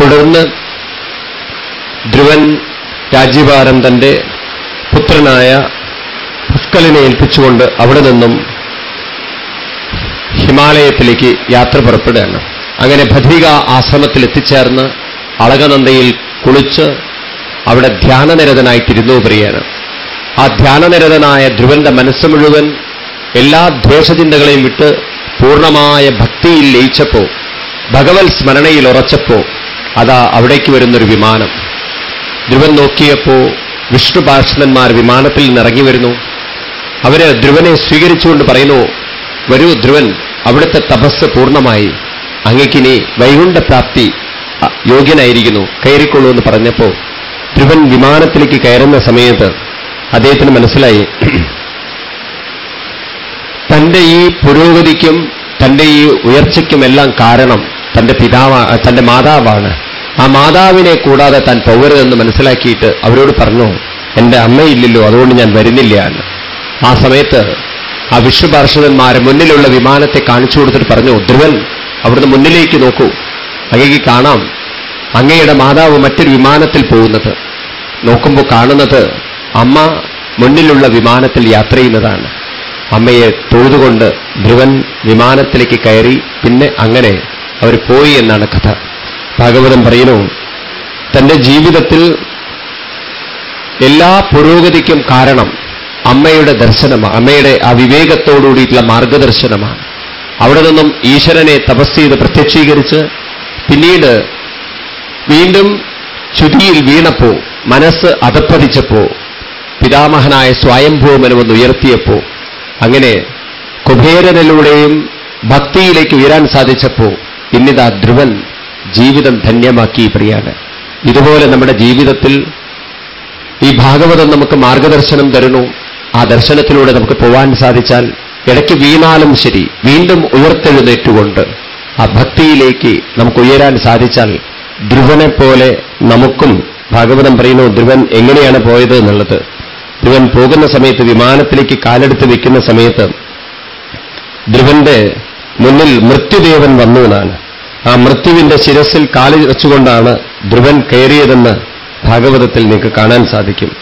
തുടർന്ന് ധ്രുവൻ രാജ്യഭാരം തന്റെ പുത്രനായ പുഷ്കലിനെ ഏൽപ്പിച്ചുകൊണ്ട് അവിടെ നിന്നും ഹിമാലയത്തിലേക്ക് യാത്ര പുറപ്പെടുകയാണ്. അങ്ങനെ ഭദ്രിക ആശ്രമത്തിൽ എത്തിച്ചേർന്ന് അളകനന്ദയിൽ കുളിച്ച് അവിടെ ധ്യാനനിരതനായിട്ടിരുന്നു പ്രിയാണ് ആ ധ്യാനനിരതനായ ധ്രുവന്റെ മനസ്സ് മുഴുവൻ എല്ലാ ദ്വേഷചിന്തകളെയും വിട്ട് പൂർണമായ ഭക്തിയിൽ ലയിച്ചപ്പോ ഭഗവത് സ്മരണയിൽ ഉറച്ചപ്പോ അതാ അവിടേക്ക് വരുന്നൊരു വിമാനം. ധ്രുവൻ നോക്കിയപ്പോ വിഷ്ണുപാർഷ്ണന്മാർ വിമാനത്തിൽ നിന്നിറങ്ങി വരുന്നു. അവർ ധ്രുവനെ സ്വീകരിച്ചുകൊണ്ട് പറയുന്നു വരൂ ധ്രുവൻ അവിടുത്തെ തപസ് പൂർണമായി. അങ്ങക്കിനി വൈകുണ്ഠപ്രാപ്തി പ്രാപ്തി യോഗ്യനായിരിക്കുന്നു. കയറിക്കൊള്ളൂ എന്ന് പറഞ്ഞപ്പോ ധ്രുവൻ വിമാനത്തിലേക്ക് കയറുന്ന സമയത്ത് അദ്ദേഹത്തിന് മനസ്സിലായി. തന്റെ ഈ പുരോഗതിക്കും തന്റെ ഈ ഉയർച്ചയ്ക്കുമെല്ലാം കാരണം തന്റെ പിതാവ തന്റെ മാതാവാണ്. ആ മാതാവിനെ കൂടാതെ താൻ പോകരുതെന്ന് മനസ്സിലാക്കിയിട്ട് അവരോട് പറഞ്ഞു എന്റെ അമ്മയില്ലല്ലോ അതുകൊണ്ട് ഞാൻ വരുന്നില്ല എന്ന്. ആ സമയത്ത് ആ വിഷ്ണുപാർഷദന്മാരെ മുന്നിലുള്ള വിമാനത്തെ കാണിച്ചു കൊടുത്തിട്ട് പറഞ്ഞു ധ്രുവൻ അവിടുന്ന് മുന്നിലേക്ക് നോക്കൂ. അങ്ങേക്ക് കാണാം. അങ്ങയുടെ മാതാവ് മറ്റൊരു വിമാനത്തിൽ പോകുന്നത്. നോക്കുമ്പോൾ കാണുന്നത് അമ്മ മുന്നിലുള്ള വിമാനത്തിൽ യാത്ര ചെയ്യുന്നതാണ്. അമ്മയെ തൊഴുതുകൊണ്ട് ധ്രുവൻ വിമാനത്തിലേക്ക് കയറി പിന്നെ അങ്ങനെ അവർ പോയി എന്നാണ് കഥ. ഭാഗവതം പറയുന്നു തന്റെ ജീവിതത്തിൽ എല്ലാ പുരോഗതിക്കും കാരണം അമ്മയുടെ ദർശനമാണ് അമ്മയുടെ ആ വിവേകത്തോടുകൂടിയിട്ടുള്ള മാർഗദർശനമാണ്. അവിടെ നിന്നും ഈശ്വരനെ തപസ് ചെയ്ത് പ്രത്യക്ഷീകരിച്ച് പിന്നീട് വീണ്ടും ചുതിയിൽ വീണപ്പോ മനസ്സ് അധപ്പതിച്ചപ്പോ പിതാമഹനായ സ്വയംഭൂമനെ വന്ന് ഉയർത്തിയപ്പോ അങ്ങനെ കുബേരനിലൂടെയും ഭക്തിയിലേക്ക് ഉയരാൻ സാധിച്ചപ്പോ ഇന്നിതാ ധ്രുവൻ ജീവിതം ധന്യമാക്കി പ്രിയാണ് ഇതുപോലെ നമ്മുടെ ജീവിതത്തിൽ ഈ ഭാഗവതം നമുക്ക് മാർഗദർശനം തരുന്നു. ആ ദർശനത്തിലൂടെ നമുക്ക് പോവാൻ സാധിച്ചാൽ ഇടയ്ക്ക് വീണാലും ശരി വീണ്ടും ഉയർത്തെഴുന്നേറ്റുകൊണ്ട് ആ ഭക്തിയിലേക്ക് നമുക്ക് ഉയരാൻ സാധിച്ചാൽ ധ്രുവനെ പോലെ നമുക്കും ഭാഗവതം പറയുന്നു ധ്രുവൻ എങ്ങനെയാണ് പോയത് എന്നുള്ളത്. ധ്രുവൻ പോകുന്ന സമയത്ത് വിമാനത്തിലേക്ക് കാലെടുത്ത് വെക്കുന്ന സമയത്ത് ധ്രുവന്റെ മുന്നിൽ മൃത്യുദേവൻ വന്നു എന്നാണ്. ആ മൃത്യുവിന്റെ ശിരസിൽ കാലിൽ വെച്ചുകൊണ്ടാണ് ധ്രുവൻ കയറിയതെന്ന് ഭാഗവതത്തിൽ നിങ്ങൾക്ക് കാണാൻ സാധിക്കും.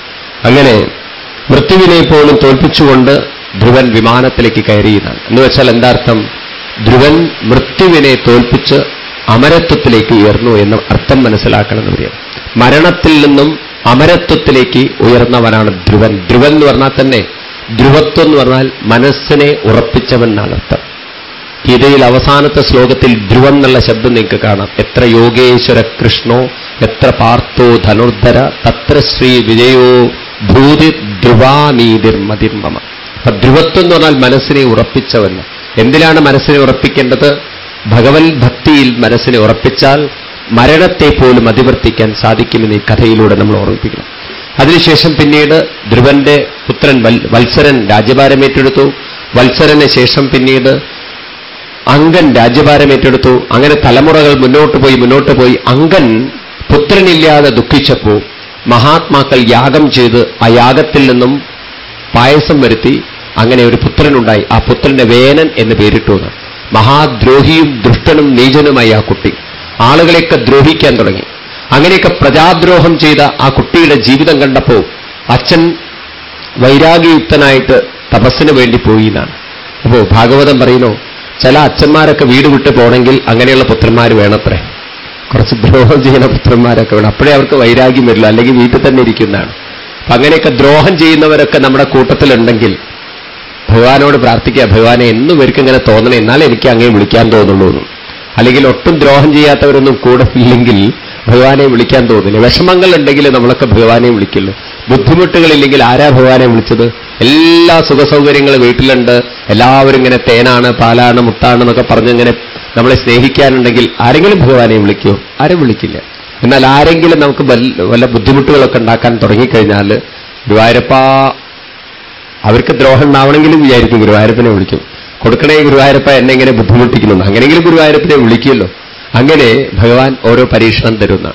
അങ്ങനെ മൃത്യുവിനെ പോലും തോൽപ്പിച്ചുകൊണ്ട് ധ്രുവൻ വിമാനത്തിലേക്ക് കയറിയതാണ്. എന്ന് വെച്ചാൽ എന്താർത്ഥം? ധ്രുവൻ മൃത്യുവിനെ തോൽപ്പിച്ച് അമരത്വത്തിലേക്ക് ഉയർന്നു എന്ന് അർത്ഥം മനസ്സിലാക്കണം എന്ന് പറയാം മരണത്തിൽ നിന്നും അമരത്വത്തിലേക്ക് ഉയർന്നവനാണ് ധ്രുവൻ. ധ്രുവൻ എന്ന് പറഞ്ഞാൽ തന്നെ ധ്രുവത്വം എന്ന് പറഞ്ഞാൽ മനസ്സിനെ ഉറപ്പിച്ചവൻ എന്നാണ് അർത്ഥം. ഗീതയിൽ അവസാനത്തെ ശ്ലോകത്തിൽ ധ്രുവം എന്നുള്ള ശബ്ദം നിങ്ങൾക്ക് കാണാം. എത്ര യോഗേശ്വര കൃഷ്ണോ എത്ര പാർത്ഥോ ധനുർധര തത്ര ശ്രീ വിജയോ ഭൂതി ധ്രുവാനീതിർമതിർമ്മ അപ്പൊ ധ്രുവത്വം എന്ന് പറഞ്ഞാൽ മനസ്സിനെ ഉറപ്പിച്ചവന്. എന്തിനാണ് മനസ്സിനെ ഉറപ്പിക്കേണ്ടത്? ഭഗവത് ഭക്തിയിൽ മനസ്സിനെ ഉറപ്പിച്ചാൽ മരണത്തെ പോലും അതിവർത്തിക്കാൻ സാധിക്കുമെന്ന് ഈ കഥയിലൂടെ നമ്മൾ ഓർമ്മിപ്പിക്കണം. അതിനുശേഷം പിന്നീട് ധ്രുവന്റെ പുത്രൻ വത്സരൻ രാജ്യഭാരം ഏറ്റെടുത്തു. വത്സരന് ശേഷം പിന്നീട് അങ്കൻ രാജ്യഭാരം ഏറ്റെടുത്തു. അങ്ങനെ തലമുറകൾ മുന്നോട്ട് പോയി മുന്നോട്ട് പോയി. അങ്കൻ പുത്രനില്ലാതെ ദുഃഖിച്ചപ്പോൾ മഹാത്മാക്കൾ യാഗം ചെയ്ത് ആ യാഗത്തിൽ നിന്നും പായസം വരുത്തി അങ്ങനെ ഒരു പുത്രനുണ്ടായി. ആ പുത്രന്റെ വേനൻ എന്ന് പേരിട്ടു. മഹാദ്രോഹിയും ദുഷ്ടനും നീചനുമായി ആ കുട്ടി. ആളുകളെയൊക്കെ ദ്രോഹിക്കാൻ തുടങ്ങി. അങ്ങനെയൊക്കെ പ്രജാദ്രോഹം ചെയ്ത ആ കുട്ടിയുടെ ജീവിതം കണ്ടപ്പോൾ അച്ഛൻ വൈരാഗ്യയുക്തനായിട്ട് തപസ്സിന് വേണ്ടി പോയി എന്നാണ്. അപ്പോ ഭാഗവതം പറയുന്നു ചില അച്ഛന്മാരൊക്കെ വീട് വിട്ട് പോകണമെങ്കിൽ അങ്ങനെയുള്ള പുത്രന്മാർ വേണത്രേ. കുറച്ച് ദ്രോഹം ചെയ്യുന്ന പുത്രന്മാരൊക്കെ വേണം. അപ്പോഴേ അവർക്ക് വൈരാഗ്യം വരില്ല. അല്ലെങ്കിൽ വീട്ടിൽ തന്നെ ഇരിക്കുന്നതാണ്. അപ്പൊ അങ്ങനെയൊക്കെ ദ്രോഹം ചെയ്യുന്നവരൊക്കെ നമ്മുടെ കൂട്ടത്തിലുണ്ടെങ്കിൽ ഭഗവാനോട് പ്രാർത്ഥിക്കുക ഭഗവാനെ എന്നും ഇവർക്ക് ഇങ്ങനെ തോന്നണേ. എന്നാലേ എനിക്ക് അങ്ങേ വിളിക്കാൻ തോന്നുള്ളൂ. അല്ലെങ്കിൽ ഒട്ടും ദ്രോഹം ചെയ്യാത്തവരൊന്നും കൂടെ ഇല്ലെങ്കിൽ ഭഗവാനെ വിളിക്കാൻ തോന്നില്ല. വിഷമങ്ങൾ ഉണ്ടെങ്കിൽ നമ്മളൊക്കെ ഭഗവാനെ വിളിക്കുള്ളൂ. ബുദ്ധിമുട്ടുകളില്ലെങ്കിൽ ആരാ ഭഗവാനെ വിളിച്ചത്? എല്ലാ സുഖസൗകര്യങ്ങളും വീട്ടിലുണ്ട്. എല്ലാവരും ഇങ്ങനെ തേനാണ് പാലാണ് മുട്ടാണ് എന്നൊക്കെ പറഞ്ഞിങ്ങനെ നമ്മളെ സ്നേഹിക്കാനുണ്ടെങ്കിൽ ആരെങ്കിലും ഭഗവാനെ വിളിക്കുമോ ആരും വിളിക്കില്ല. എന്നാൽ ആരെങ്കിലും നമുക്ക് വല്ല ബുദ്ധിമുട്ടുകളൊക്കെ ഉണ്ടാക്കാൻ തുടങ്ങിക്കഴിഞ്ഞാൽ ഗുരുവായൂരപ്പ അവർക്ക് ദ്രോഹം ഉണ്ടാവണമെങ്കിലും വിചാരിക്കും ഗുരുവായൂരപ്പനെ വിളിക്കും. കൊടുക്കണേ ഗുരുവായൂരപ്പ എന്നെ ഇങ്ങനെ ബുദ്ധിമുട്ടിക്കുന്നു. അങ്ങനെയെങ്കിലും ഗുരുവായൂരപ്പനെ വിളിക്കുമല്ലോ. അങ്ങനെ ഭഗവാൻ ഓരോ പരീക്ഷണം തരുന്ന.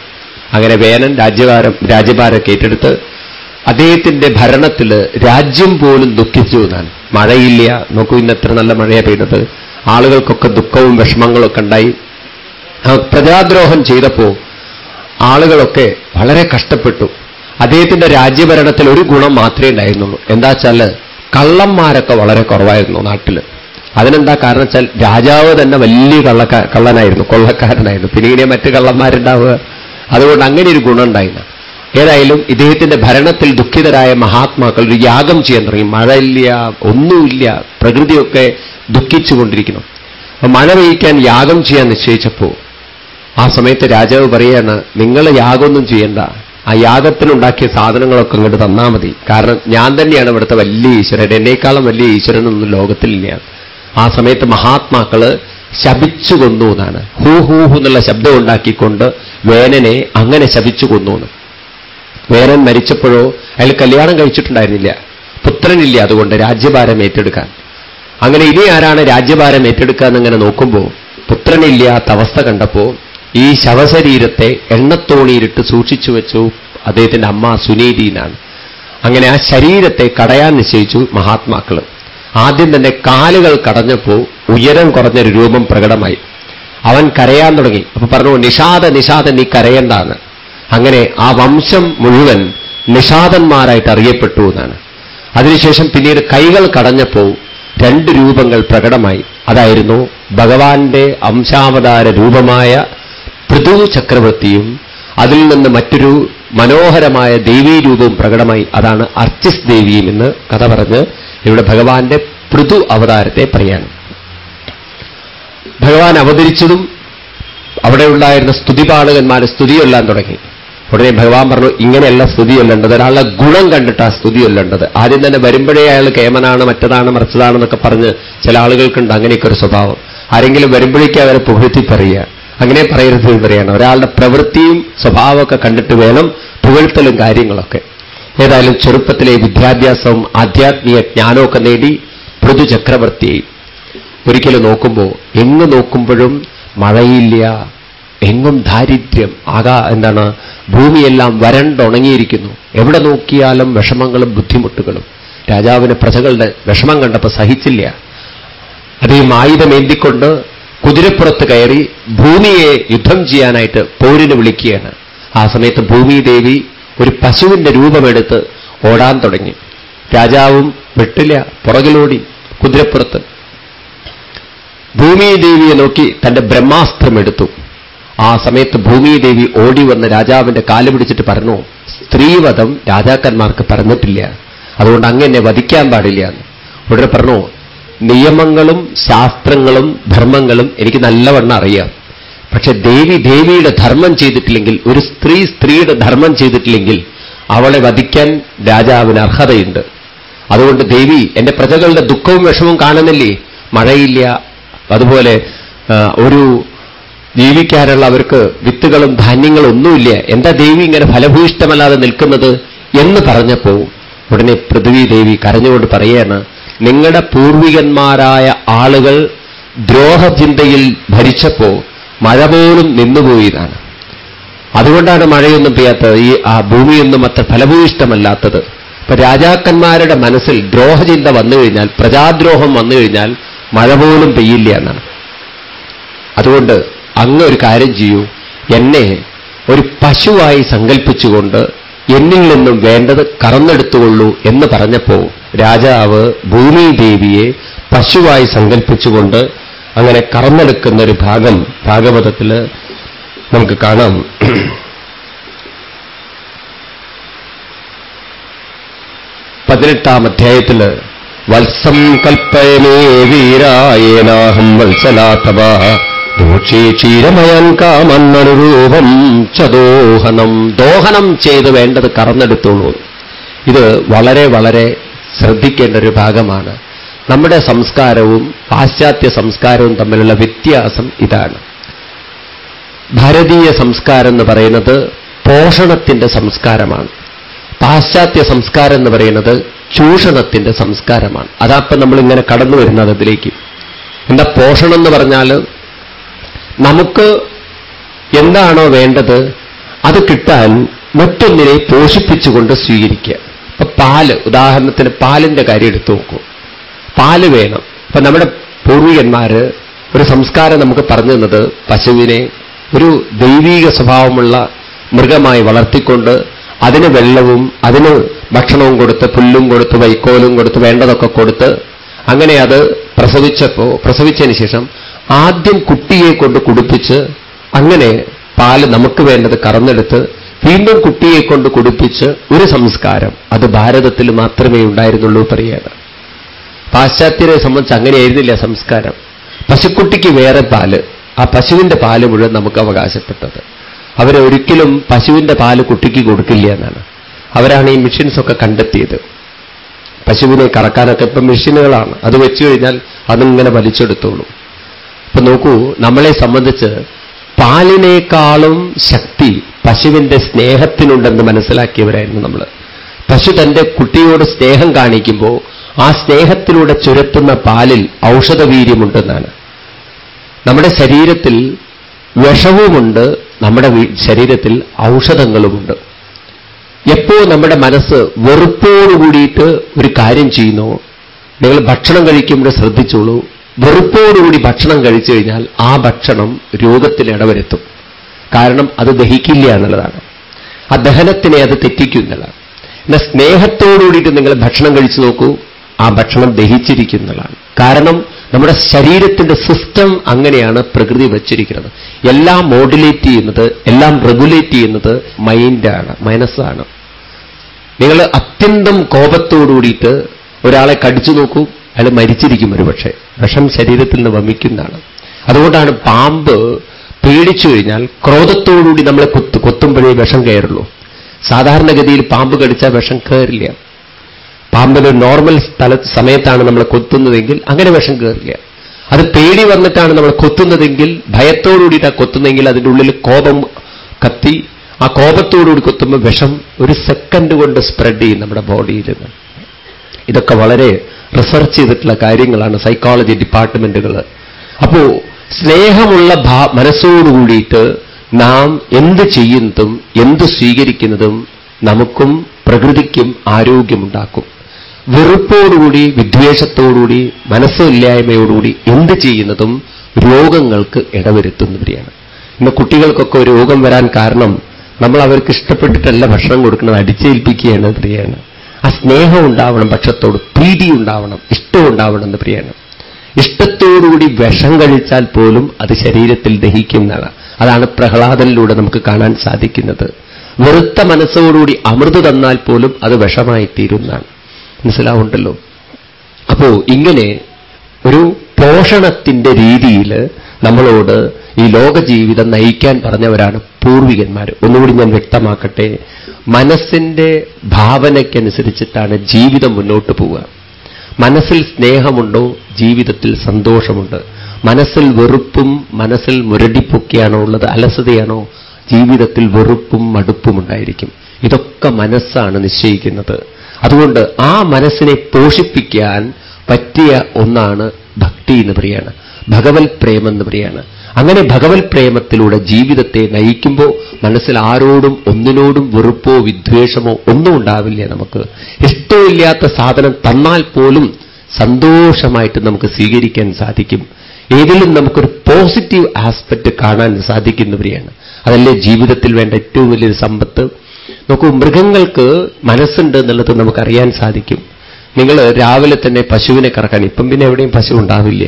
അങ്ങനെ വേനൻ രാജ്യഭാരം രാജ്യഭാരമൊക്കെ ഏറ്റെടുത്ത് അദ്ദേഹത്തിന്റെ ഭരണത്തിൽ രാജ്യം പോലും ദുഃഖിച്ചു എന്നാണ്. മഴയില്ല. നോക്കൂ ഇന്ന് എത്ര നല്ല മഴയാണ് പെയ്തത്. ആളുകൾക്കൊക്കെ ദുഃഖവും വിഷമങ്ങളൊക്കെ ഉണ്ടായി. പ്രജാദ്രോഹം ചെയ്തപ്പോ ആളുകളൊക്കെ വളരെ കഷ്ടപ്പെട്ടു. അദ്ദേഹത്തിന്റെ രാജ്യഭരണത്തിൽ ഒരു ഗുണം മാത്രമേ ഉണ്ടായിരുന്നുള്ളൂ. എന്താ വെച്ചാൽ കള്ളന്മാരൊക്കെ വളരെ കുറവായിരുന്നു നാട്ടിൽ അതിനെന്താ കാരണം വെച്ചാൽ രാജാവ് തന്നെ വലിയ കള്ളക്കാ കള്ളനായിരുന്നു കൊള്ളക്കാരനായിരുന്നു. പിന്നീട് മറ്റ് കള്ളന്മാരുണ്ടാവുക? അതുകൊണ്ട് അങ്ങനെ ഒരു ഗുണം ഉണ്ടായില്ല. ഏതായാലും ഇദ്ദേഹത്തിന്റെ ഭരണത്തിൽ ദുഃഖിതരായ മഹാത്മാക്കൾ ഒരു യാഗം ചെയ്യാൻ തുടങ്ങി. മഴയില്ല ഒന്നുമില്ല പ്രകൃതിയൊക്കെ ദുഃഖിച്ചുകൊണ്ടിരിക്കുന്നു. അപ്പൊ മഴ പെയ്യ്ക്കാൻ യാഗം ചെയ്യാൻ നിശ്ചയിച്ചപ്പോൾ ആ സമയത്ത് രാജാവ് പറയാണ് നിങ്ങൾ യാഗമൊന്നും ചെയ്യണ്ട. ആ യാഗത്തിനുണ്ടാക്കിയ സാധനങ്ങളൊക്കെ ഇങ്ങോട്ട് തന്നാൽ മതി. കാരണം ഞാൻ തന്നെയാണ് ഇവിടുത്തെ വലിയ ഈശ്വരൻ. എന്നേക്കാളും വലിയ ഈശ്വരനൊന്നും ലോകത്തിലില്ല. ആ സമയത്ത് മഹാത്മാക്കൾ ശപിച്ചു കൊന്നു എന്നാണ്. ഹൂ ഹൂ ഹൂ എന്നുള്ള ശബ്ദം ഉണ്ടാക്കിക്കൊണ്ട് വേനനെ അങ്ങനെ ശപിച്ചു കൊന്നു എന്ന്. വേനൻ മരിച്ചപ്പോഴോ അയാൾ കല്യാണം കഴിച്ചിട്ടുണ്ടായിരുന്നില്ല. പുത്രനില്ല അതുകൊണ്ട് രാജ്യഭാരം ഏറ്റെടുക്കാൻ. അങ്ങനെ ഇനി ആരാണ് രാജ്യഭാരം ഏറ്റെടുക്കുക നോക്കുമ്പോൾ പുത്രനില്ലാത്ത അവസ്ഥ കണ്ടപ്പോൾ ഈ ശവശരീരത്തെ എണ്ണത്തോണിയിലിട്ട് സൂക്ഷിച്ചു വെച്ചു അദ്ദേഹത്തിന്റെ അമ്മ സുനീതി എന്നാണ് അങ്ങനെ ആ ശരീരത്തെ കടയാൻ നിശ്ചയിച്ചു മഹാത്മാക്കൾ. ആദ്യം തന്നെ കാലുകൾ കടഞ്ഞപ്പോൾ ഉയരം കുറഞ്ഞൊരു രൂപം പ്രകടമായി. അവൻ കരയാൻ തുടങ്ങി. അപ്പൊ പറഞ്ഞു നിഷാദ നിഷാദ നീ കരയണ്ടാന്ന്. അങ്ങനെ ആ വംശം മുഴുവൻ നിഷാദന്മാരായിട്ട് അറിയപ്പെട്ടു എന്നാണ്. അതിനുശേഷം പിന്നീട് കൈകൾ കടഞ്ഞപ്പോൾ രണ്ട് രൂപങ്ങൾ പ്രകടമായി. അതായിരുന്നു ഭഗവാന്റെ അംശാവതാര രൂപമായ പൃഥു ചക്രവർത്തിയും അതിൽ നിന്ന് മറ്റൊരു മനോഹരമായ ദേവീരൂപവും പ്രകടമായി. അതാണ് അർച്ചിസ് ദേവിയും എന്ന് കഥ പറഞ്ഞ് ഇവിടെ ഭഗവാന്റെ പൃഥു അവതാരത്തെ പറയാണ് ഭഗവാൻ അവതരിച്ചതും അവിടെ ഉണ്ടായിരുന്ന സ്തുതിപാഠകന്മാർ സ്തുതി ചൊല്ലാൻ തുടങ്ങി. ഉടനെ ഭഗവാൻ പറഞ്ഞു ഇങ്ങനെയല്ല സ്തുതി ചൊല്ലേണ്ടത്. ഒരാളുടെ ഗുണം കണ്ടിട്ടാ സ്തുതി ചൊല്ലേണ്ടത്. ആദ്യം തന്നെ വരുമ്പോഴേ അയാൾ കേമനാണ് മറ്റതാണ് മറിച്ചതാണെന്നൊക്കെ പറഞ്ഞ് ചില ആളുകൾക്കുണ്ട് അങ്ങനെയൊക്കെ ഒരു സ്വഭാവം. ആരെങ്കിലും വരുമ്പോഴേക്കും അവരെ പുകഴ്ത്തി പറയുക. അങ്ങനെ പറയരുത് എന്ന് പറയണം. ഒരാളുടെ പ്രവൃത്തിയും സ്വഭാവമൊക്കെ കണ്ടിട്ട് വേണം പുകഴ്ത്തലും കാര്യങ്ങളൊക്കെ. ഏതായാലും ചെറുപ്പത്തിലെ വിദ്യാഭ്യാസവും ആധ്യാത്മിക ജ്ഞാനമൊക്കെ നേടി പൃഥു ചക്രവർത്തിയായി ഒരിക്കലും നോക്കുമ്പോൾ എങ്ങ് നോക്കുമ്പോഴും മഴയില്ല എങ്ങും ദാരിദ്ര്യം ആകാ എന്താണ് ഭൂമിയെല്ലാം വരണ്ടുണങ്ങിയിരിക്കുന്നു. എവിടെ നോക്കിയാലും വിഷമങ്ങളും ബുദ്ധിമുട്ടുകളും. രാജാവിന് പ്രജകളുടെ വിഷമം കണ്ടപ്പോൾ സഹിച്ചില്ല. അദ്ദേഹം ആയുധമേന്തിക്കൊണ്ട് കുതിരപ്പുറത്ത് കയറി ഭൂമിയെ യുദ്ധം ചെയ്യാനായിട്ട് പോരിന് വിളിക്കുകയാണ്. ആ സമയത്ത് ഭൂമിദേവി ഒരു പശുവിന്റെ രൂപമെടുത്ത് ഓടാൻ തുടങ്ങി. രാജാവും വിട്ടില്ല പുറകിലോടി കുതിരപ്പുറത്ത്. ഭൂമിദേവിയെ നോക്കി തന്റെ ബ്രഹ്മാസ്ത്രം എടുത്തു. ആ സമയത്ത് ഭൂമിദേവി ഓടി വന്ന് രാജാവിന്റെ കാൽ പിടിച്ചിട്ട് പറഞ്ഞു സ്ത്രീവധം രാജാക്കന്മാർക്ക് പറഞ്ഞിട്ടില്ല. അതുകൊണ്ട് അങ്ങനെ വധിക്കാൻ പാടില്ല. എന്ന് ഉടനെ പറഞ്ഞു നിയമങ്ങളും ശാസ്ത്രങ്ങളും ധർമ്മങ്ങളും എനിക്ക് നല്ലവണ്ണം അറിയാം. പക്ഷെ ദേവി ദേവിയുടെ ധർമ്മം ചെയ്തിട്ടില്ലെങ്കിൽ ഒരു സ്ത്രീ സ്ത്രീയുടെ ധർമ്മം ചെയ്തിട്ടില്ലെങ്കിൽ അവളെ വധിക്കാൻ രാജാവിന് അർഹതയുണ്ട്. അതുകൊണ്ട് ദേവി എന്റെ പ്രജകളുടെ ദുഃഖവും വിഷമവും കാണുന്നില്ലേ? മഴയില്ല. അതുപോലെ ഒരു ജീവിക്കാനുള്ള അവർക്ക് വിത്തുകളും ധാന്യങ്ങളും ഒന്നുമില്ല. എന്താ ദേവി ഇങ്ങനെ ഫലഭൂയിഷ്ടമല്ലാതെ നിൽക്കുന്നത് എന്ന് പറഞ്ഞപ്പോ ഉടനെ പൃഥ്വി ദേവി കരഞ്ഞുകൊണ്ട് പറയാണ് നിങ്ങളുടെ പൂർവികന്മാരായ ആളുകൾ ദ്രോഹചിന്തയിൽ ഭരിച്ചപ്പോ മഴ പോലും നിന്നുപോയതാണ്. അതുകൊണ്ടാണ് മഴയൊന്നും പെയ്യാത്തത്. ഈ ആ ഭൂമിയൊന്നും അത്ര ഫലഭൂയിഷ്ടമല്ലാത്തത്. ഇപ്പൊ രാജാക്കന്മാരുടെ മനസ്സിൽ ദ്രോഹചിന്ത വന്നു കഴിഞ്ഞാൽ പ്രജാദ്രോഹം വന്നു കഴിഞ്ഞാൽ മഴ പോലും പെയ്യില്ല എന്നാണ്. അതുകൊണ്ട് അങ്ങ് ഒരു കാര്യം ചെയ്യൂ. എന്നെ ഒരു പശുവായി സങ്കല്പിച്ചുകൊണ്ട് എന്നിൽ നിന്നും വേണ്ടത് കറന്നെടുത്തുകൊള്ളൂ എന്ന് പറഞ്ഞപ്പോ രാജാവ് ഭൂമി ദേവിയെ പശുവായി സങ്കല്പിച്ചുകൊണ്ട് അങ്ങനെ കറന്നെടുക്കുന്ന ഒരു ഭാഗം ഭാഗവതത്തിൽ നമുക്ക് കാണാം. പതിനെട്ടാം അധ്യായത്തിൽ വത്സം കൽപ്പയമേ വീരായേനാഹം വത്സലാത്തവ ദോഷേ ക്ഷീരമയാൻ കാമന്നൊരു ചദോഹനം. ദോഹനം ചെയ്ത് വേണ്ടത് കറന്നെടുത്തോളൂ. ഇത് വളരെ വളരെ ശ്രദ്ധിക്കേണ്ട ഒരു ഭാഗമാണ്. നമ്മുടെ സംസ്കാരവും പാശ്ചാത്യ സംസ്കാരവും തമ്മിലുള്ള വ്യത്യാസം ഇതാണ്. ഭാരതീയ സംസ്കാരം എന്ന് പറയുന്നത് പോഷണത്തിന്റെ സംസ്കാരമാണ്. പാശ്ചാത്യ സംസ്കാരം എന്ന് പറയുന്നത് ചൂഷണത്തിന്റെ സംസ്കാരമാണ്. അതാപ്പം നമ്മളിങ്ങനെ കടന്നു വരുന്നത് അതിലേക്ക്. എന്താ പോഷണം എന്ന് പറഞ്ഞാൽ നമുക്ക് എന്താണോ വേണ്ടത് അത് കിട്ടാൻ മറ്റൊന്നിനെ പോഷിപ്പിച്ചുകൊണ്ട് സ്വീകരിക്കുക. ഇപ്പൊ പാൽ ഉദാഹരണത്തിന് പാലിന്റെ കാര്യം എടുത്തു നോക്കൂ. പാൽ വേണം. ഇപ്പൊ നമ്മുടെ പൂർവികന്മാര് ഒരു സംസ്കാരം നമുക്ക് പറഞ്ഞു തന്നത് പശുവിനെ ഒരു ദൈവീക സ്വഭാവമുള്ള മൃഗമായി വളർത്തിക്കൊണ്ട് അതിന് വെള്ളവും അതിന് ഭക്ഷണവും കൊടുത്ത് പുല്ലും കൊടുത്ത് വൈക്കോലും കൊടുത്ത് വേണ്ടതൊക്കെ കൊടുത്ത് അങ്ങനെ അത് പ്രസവിച്ചപ്പോ പ്രസവിച്ചതിന് ശേഷം ആദ്യം കുട്ടിയെ കൊണ്ട് കുടിപ്പിച്ച് അങ്ങനെ പാൽ നമുക്ക് വേണ്ടത് കറന്നെടുത്ത് വീണ്ടും കുട്ടിയെ കൊണ്ട് കുടിപ്പിച്ച് ഒരു സംസ്കാരം. അത് ഭാരതത്തിൽ മാത്രമേ ഉണ്ടായിരുന്നുള്ളൂ പറയാണ്. പാശ്ചാത്യരെ സംബന്ധിച്ച് അങ്ങനെയായിരുന്നില്ല സംസ്കാരം. പശുക്കുട്ടിക്ക് വേറെ പാൽ. ആ പശുവിന്റെ പാൽ മുഴുവൻ നമുക്ക് അവകാശപ്പെട്ടത്. അവരൊരിക്കലും പശുവിന്റെ പാൽ കുട്ടിക്ക് കൊടുക്കില്ല എന്നാണ്. അവരാണ് ഈ മെഷീൻസൊക്കെ കണ്ടെത്തിയത്. പശുവിനെ കറക്കാനൊക്കെ ഇപ്പം മെഷീനുകളാണ് അത് വെച്ചു കഴിഞ്ഞാൽ അതിങ്ങനെ വലിച്ചെടുത്തോളൂ. ഇപ്പൊ നോക്കൂ നമ്മളെ സംബന്ധിച്ച് പാലിനേക്കാളും ശക്തി പശുവിന്റെ സ്നേഹത്തിനുണ്ടെന്ന് മനസ്സിലാക്കിയവരായിരുന്നു നമ്മൾ പശു തന്റെ കുട്ടിയോട് സ്നേഹം കാണിക്കുമ്പോൾ ആ സ്നേഹത്തിലൂടെ ചുരത്തുന്ന പാലിൽ ഔഷധവീര്യമുണ്ടെന്നാണ്. നമ്മുടെ ശരീരത്തിൽ വിഷവുമുണ്ട് നമ്മുടെ ശരീരത്തിൽ ഔഷധങ്ങളുമുണ്ട്. എപ്പോ നമ്മുടെ മനസ്സ് വെറുപ്പോടുകൂടിയിട്ട് ഒരു കാര്യം ചെയ്യുന്നു നിങ്ങൾ ഭക്ഷണം കഴിക്കുമ്പോൾ ശ്രദ്ധിച്ചോളൂ വെറുപ്പോടുകൂടി ഭക്ഷണം കഴിച്ചു കഴിഞ്ഞാൽ ആ ഭക്ഷണം രോഗത്തിന് ഇടവരുത്തും. കാരണം അത് ദഹിക്കില്ല എന്നുള്ളതാണ്. ആ ദഹനത്തിനെ അത് തെറ്റിക്കും എന്നുള്ളതാണ്. എന്നാൽ സ്നേഹത്തോടുകൂടിയിട്ട് നിങ്ങൾ ഭക്ഷണം കഴിച്ചു നോക്കൂ ആ ഭക്ഷണം ദഹിച്ചിരിക്കുന്നതാണ് കാരണം നമ്മുടെ ശരീരത്തിന്റെ സിസ്റ്റം അങ്ങനെയാണ് പ്രകൃതി വച്ചിരിക്കുന്നത്. എല്ലാം മോഡുലേറ്റ് ചെയ്യുന്നത് എല്ലാം റെഗുലേറ്റ് ചെയ്യുന്നത് മൈൻഡാണ് മനസ്സാണ്. നിങ്ങൾ അത്യന്തം കോപത്തോടുകൂടിയിട്ട് ഒരാളെ കടിച്ചു നോക്കൂ അയാൾ മരിച്ചിരിക്കും ഒരുപക്ഷെ വിഷം ശരീരത്തിൽ നിന്ന് വമിക്കുന്നതാണ്. അതുകൊണ്ടാണ് പാമ്പ് പേടിച്ചു കഴിഞ്ഞാൽ ക്രോധത്തോടുകൂടി നമ്മളെ കൊത്ത് കൊത്തുമ്പോഴേ വിഷം കയറുള്ളൂ. സാധാരണഗതിയിൽ പാമ്പ് കടിച്ചാൽ വിഷം കയറില്ല. പാമ്പിന് നോർമൽ സ്ഥല സമയത്താണ് നമ്മളെ കൊത്തുന്നതെങ്കിൽ അങ്ങനെ വിഷം കയറില്ല. അത് പേടി വന്നിട്ടാണ് നമ്മൾ കൊത്തുന്നതെങ്കിൽ ഭയത്തോടുകൂടിയിട്ടാണ് കൊത്തുന്നതെങ്കിൽ അതിന്റെ ഉള്ളിൽ കോപം കത്തി. ആ കോപത്തോടുകൂടി കൊത്തുമ്പോൾ വിഷം ഒരു സെക്കൻഡ് കൊണ്ട് സ്പ്രെഡ് ചെയ്യും നമ്മുടെ ബോഡിയിൽ നിന്ന് ഇതൊക്കെ വളരെ റിസർച്ച് ചെയ്തിട്ടുള്ള കാര്യങ്ങളാണ് സൈക്കോളജി ഡിപ്പാർട്ട്മെന്റുകൾ അപ്പോ സ്നേഹമുള്ള മനസ്സോടുകൂടിയിട്ട് നാം എന്ത് ചെയ്യുന്നതും എന്ത് സ്വീകരിക്കുന്നതും നമുക്കും പ്രകൃതിക്കും ആരോഗ്യമുണ്ടാക്കും. വെറുപ്പോടുകൂടി വിദ്വേഷത്തോടുകൂടി മനസ്സില്ലായ്മയോടുകൂടി എന്ത് ചെയ്യുന്നതും രോഗങ്ങൾക്ക് ഇടവരുത്തുന്നവരെയാണ്. ഇന്ന് കുട്ടികൾക്കൊക്കെ രോഗം വരാൻ കാരണം നമ്മൾ അവർക്ക് ഇഷ്ടപ്പെട്ടിട്ടല്ല ഭക്ഷണം കൊടുക്കുന്നത് അടിച്ചേൽപ്പിക്കുകയാണ് പ്രിയാണ് ആ സ്നേഹം ഉണ്ടാവണം പക്ഷത്തോട് പ്രീതി ഉണ്ടാവണം ഇഷ്ടം ഉണ്ടാവണം എന്ന് പ്രിയാണ് ഇഷ്ടത്തോടുകൂടി വിഷം കഴിച്ചാൽ പോലും അത് ശരീരത്തിൽ ദഹിക്കുന്നതാണ്. അതാണ് പ്രഹ്ലാദനിലൂടെ നമുക്ക് കാണാൻ സാധിക്കുന്നത്. വെറുത്ത മനസ്സോടുകൂടി അമൃത് തന്നാൽ പോലും അത് വിഷമായി തീരുന്നതാണ് മനസ്സിലാവുണ്ടല്ലോ? അപ്പോ ഇങ്ങനെ ഒരു പോഷണത്തിന്റെ രീതിയിൽ നമ്മളോട് ഈ ലോക ലോകജീവിതം നയിക്കാൻ പറഞ്ഞവരാണ് പൂർവികന്മാർ ഒന്നുകൂടി ഞാൻ വ്യക്തമാക്കട്ടെ. മനസ്സിന്റെ ഭാവനയ്ക്കനുസരിച്ചിട്ടാണ് ജീവിതം മുന്നോട്ട് പോവുക. മനസ്സിൽ സ്നേഹമുണ്ടോ? ജീവിതത്തിൽ സന്തോഷമുണ്ട്. മനസ്സിൽ വെറുപ്പും മനസ്സിൽ മുരടിപ്പൊക്കെയാണോ ഉള്ളത്? അലസതയാണോ? ജീവിതത്തിൽ വെറുപ്പും മടുപ്പും ഉണ്ടായിരിക്കും. ഇതൊക്കെ മനസ്സാണ് നിശ്ചയിക്കുന്നത്. അതുകൊണ്ട് ആ മനസ്സിനെ പോഷിപ്പിക്കാൻ പറ്റിയ ഒന്നാണ് ഭക്തി എന്ന് പറയാണ് ഭഗവത് പ്രേമം എന്ന് പറയാണ്. അങ്ങനെ ഭഗവത് പ്രേമത്തിലൂടെ ജീവിതത്തെ നയിക്കുമ്പോൾ മനസ്സിൽ ആരോടും ഒന്നിനോടും വെറുപ്പോ വിദ്വേഷമോ ഒന്നും ഉണ്ടാവില്ല നമുക്ക്? ഇഷ്ടമില്ലാത്ത സാധനം തന്നാൽ പോലും സന്തോഷമായിട്ട് നമുക്ക് സ്വീകരിക്കാൻ സാധിക്കും. ഏതിലും നമുക്കൊരു പോസിറ്റീവ് ആസ്പെക്റ്റ് കാണാൻ സാധിക്കുന്നവരെയാണ് അതല്ലേ ജീവിതത്തിൽ വേണ്ട ഏറ്റവും വലിയൊരു സമ്പത്ത്? നോക്കൂ മൃഗങ്ങൾക്ക് മനസ്സുണ്ട് എന്നുള്ളത് നമുക്കറിയാൻ സാധിക്കും. നിങ്ങൾ രാവിലെ തന്നെ പശുവിനെ കറക്കാൻ ഇപ്പം പിന്നെ എവിടെയും പശു ഉണ്ടാവില്ല.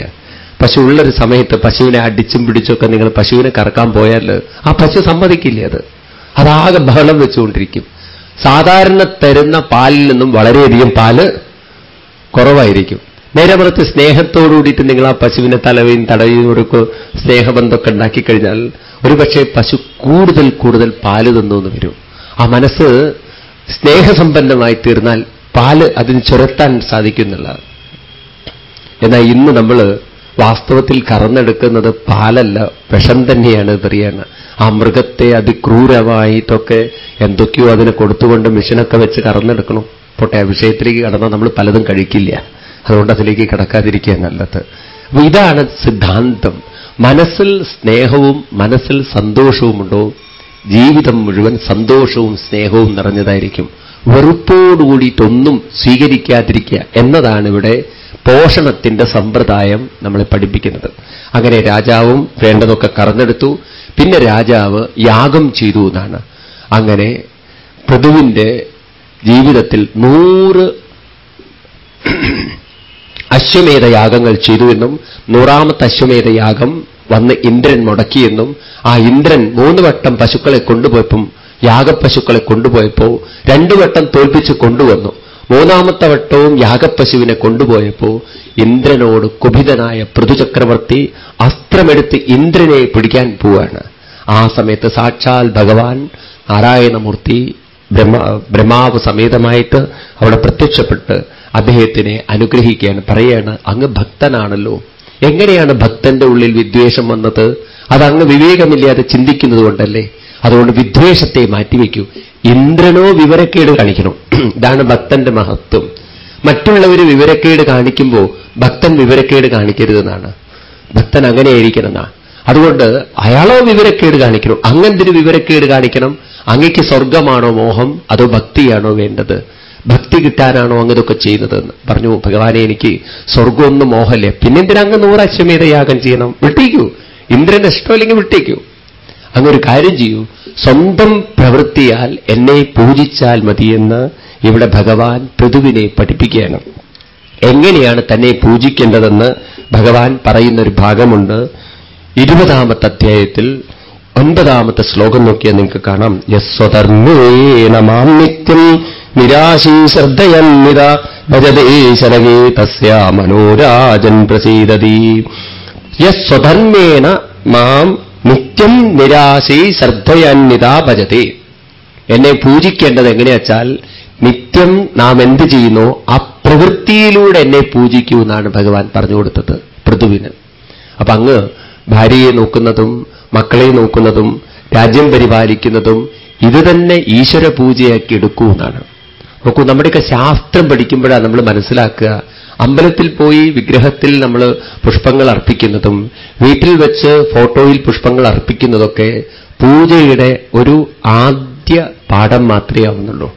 പശു ഉള്ളൊരു സമയത്ത് പശുവിനെ അടിച്ചും പിടിച്ചൊക്കെ നിങ്ങൾ പശുവിനെ കറക്കാൻ പോയാൽ ആ പശു സമ്മതിക്കില്ല അത്? അതാകെ ബഹളം വെച്ചുകൊണ്ടിരിക്കും. സാധാരണ തരുന്ന പാലിൽ നിന്നും വളരെയധികം പാൽ കുറവായിരിക്കും. നേരെ പുറത്ത് സ്നേഹത്തോടുകൂടിയിട്ട് നിങ്ങൾ ആ പശുവിനെ തലവയും തടയും ഒരു സ്നേഹബന്ധമൊക്കെ ഉണ്ടാക്കിക്കഴിഞ്ഞാൽ ഒരുപക്ഷെ പശു കൂടുതൽ കൂടുതൽ പാൽ തന്നു വരും. ആ മനസ്സ് സ്നേഹസമ്പന്നമായി തീർന്നാൽ പാൽ അതിന് ചുരത്താൻ സാധിക്കുന്നുള്ളതാണ് എന്നാൽ ഇന്ന് നമ്മൾ വാസ്തവത്തിൽ കറന്നെടുക്കുന്നത് പാലല്ല വിഷം തന്നെയാണ് പറയാണ് ആ മൃഗത്തെ അതിക്രൂരമായിട്ടൊക്കെ എന്തൊക്കെയോ അതിനെ കൊടുത്തുകൊണ്ട് മിഷനൊക്കെ വെച്ച് കറന്നെടുക്കണം. പോട്ടെ ആ വിഷയത്തിലേക്ക് കടന്നാൽ നമ്മൾ പലതും കഴിക്കില്ല. അതുകൊണ്ട് അതിലേക്ക് കിടക്കാതിരിക്കുക നല്ലത്. അപ്പൊ ഇതാണ് സിദ്ധാന്തം. മനസ്സിൽ സ്നേഹവും മനസ്സിൽ സന്തോഷവുമുണ്ടോ? ജീവിതം മുഴുവൻ സന്തോഷവും സ്നേഹവും നിറഞ്ഞതായിരിക്കും. വെറുപ്പോടുകൂടിയിട്ടൊന്നും സ്വീകരിക്കാതിരിക്കുക എന്നതാണ് ഇവിടെ പോഷണത്തിന്റെ സമ്പ്രദായം നമ്മളെ പഠിപ്പിക്കുന്നത്. അങ്ങനെ രാജാവും വേണ്ടതൊക്കെ കറന്നെടുത്തു. പിന്നെ രാജാവ് യാഗം ചെയ്തു എന്നാണ്. അങ്ങനെ പൃഥുവിന്റെ ജീവിതത്തിൽ നൂറ് അശ്വമേധ യാഗങ്ങൾ ചെയ്തുവെന്നും നൂറാമത്തെ അശ്വമേധ യാഗം വന്ന് ഇന്ദ്രൻ മുടക്കിയെന്നും ആ ഇന്ദ്രൻ മൂന്ന് വട്ടം പശുക്കളെ കൊണ്ടുപോയപ്പം യാഗപ്പശുക്കളെ കൊണ്ടുപോയപ്പോ രണ്ടു വട്ടം തോൽപ്പിച്ച് കൊണ്ടുവന്നു. മൂന്നാമത്തെ വട്ടവും യാഗപ്പശുവിനെ കൊണ്ടുപോയപ്പോ ഇന്ദ്രനോട് കുപിതനായ പൃഥുചക്രവർത്തി അസ്ത്രമെടുത്ത് ഇന്ദ്രനെ പിടിക്കാൻ പോവാണ്. ആ സമയത്ത് സാക്ഷാൽ ഭഗവാൻ നാരായണമൂർത്തി ബ്രഹ്മ ബ്രഹ്മാവ് സമേതമായിട്ട് അവിടെ പ്രത്യക്ഷപ്പെട്ട് അദ്ദേഹത്തിനെ അനുഗ്രഹിക്കുകയാണ്. പറയാണ് അങ്ങ് ഭക്തനാണല്ലോ. എങ്ങനെയാണ് ഭക്തന്റെ ഉള്ളിൽ വിദ്വേഷം വന്നത്? അതങ്ങ് വിവേകമില്ലാതെ ചിന്തിക്കുന്നത് കൊണ്ടല്ലേ അതുകൊണ്ട് വിദ്വേഷത്തെ മാറ്റിവെക്കൂ. ഇന്ദ്രനോ വിവരക്കേട് കാണിക്കണം. ഇതാണ് ഭക്തന്റെ മഹത്വം. മറ്റുള്ളവർ വിവരക്കേട് കാണിക്കുമ്പോൾ ഭക്തൻ വിവരക്കേട് കാണിക്കരുതെന്നാണ്. ഭക്തൻ അങ്ങനെയായിരിക്കണമെന്നാണ് അതുകൊണ്ട് അയാളോ വിവരക്കേട് കാണിക്കണം. അങ്ങെന്തിന് വിവരക്കേട് കാണിക്കണം. അങ്ങയ്ക്ക് സ്വർഗമാണോ മോഹം? അതോ ഭക്തിയാണോ വേണ്ടത്? ഭക്തി കിട്ടാനാണോ അങ്ങതൊക്കെ ചെയ്യുന്നതെന്ന് പറഞ്ഞു. ഭഗവാനെ എനിക്ക് സ്വർഗമൊന്നും മോഹല്ലേ പിന്നെന്തിനാ നൂറ് അശ്വമേധയാഗം ചെയ്യണം? വിട്ടേക്കൂ. ഇന്ദ്രന്റെ ഇഷ്ടമല്ലെങ്കിൽ വിട്ടേക്കൂ. അങ്ങൊരു കാര്യം ചെയ്യൂ. സ്വന്തം പ്രവൃത്തിയാൽ എന്നെ പൂജിച്ചാൽ മതിയെന്ന് ഇവിടെ ഭഗവാൻ പൃഥുവിനെ പഠിപ്പിക്കുകയാണ്. എങ്ങനെയാണ് തന്നെ പൂജിക്കേണ്ടതെന്ന് ഭഗവാൻ പറയുന്നൊരു ഭാഗമുണ്ട്. ഇരുപതാമത്തെ അധ്യായത്തിൽ ഒൻപതാമത്തെ ശ്ലോകം നോക്കിയാൽ നിങ്ങൾക്ക് കാണാം. യസ്വധർമ്മേണ മാം നിത്യം നിരാശീ ശ്രദ്ധയന്നിത ഭജതേ ശരകേ തസ്യ മനോരാജൻ പ്രസീദതി യസ്വധർമ്മേണ മാം നിത്യം നിരാശി ശ്രദ്ധയന്യത ഭജതേ. എന്നെ പൂജിക്കേണ്ടത് എങ്ങനെയാച്ചാൽ നിത്യം നാം എന്ത് ചെയ്യുന്നു? ആ പ്രവൃത്തിയിലൂടെ എന്നെ പൂജിക്കൂ എന്നാണ് ഭഗവാൻ പറഞ്ഞു കൊടുത്തത് പൃഥുവിന്. അപ്പൊ അങ്ങ് ഭാര്യയെ നോക്കുന്നതും മക്കളെ നോക്കുന്നതും രാജ്യം പരിപാലിക്കുന്നതും ഇത് തന്നെ ഈശ്വര പൂജയാക്കി എടുക്കൂ എന്നാണ്. നോക്കൂ നമ്മുടെയൊക്കെ ശാസ്ത്രം പഠിക്കുമ്പോഴാണ് നമ്മൾ മനസ്സിലാക്കുക അമ്പലത്തിൽ പോയി വിഗ്രഹത്തിൽ നമ്മൾ പുഷ്പങ്ങൾ അർപ്പിക്കുന്നതും വീട്ടിൽ വെച്ച് ഫോട്ടോയിൽ പുഷ്പങ്ങൾ അർപ്പിക്കുന്നതൊക്കെ പൂജയുടെ ഒരു ആദ്യ പാഠം മാത്രമേ ആവുന്നുള്ളൂ.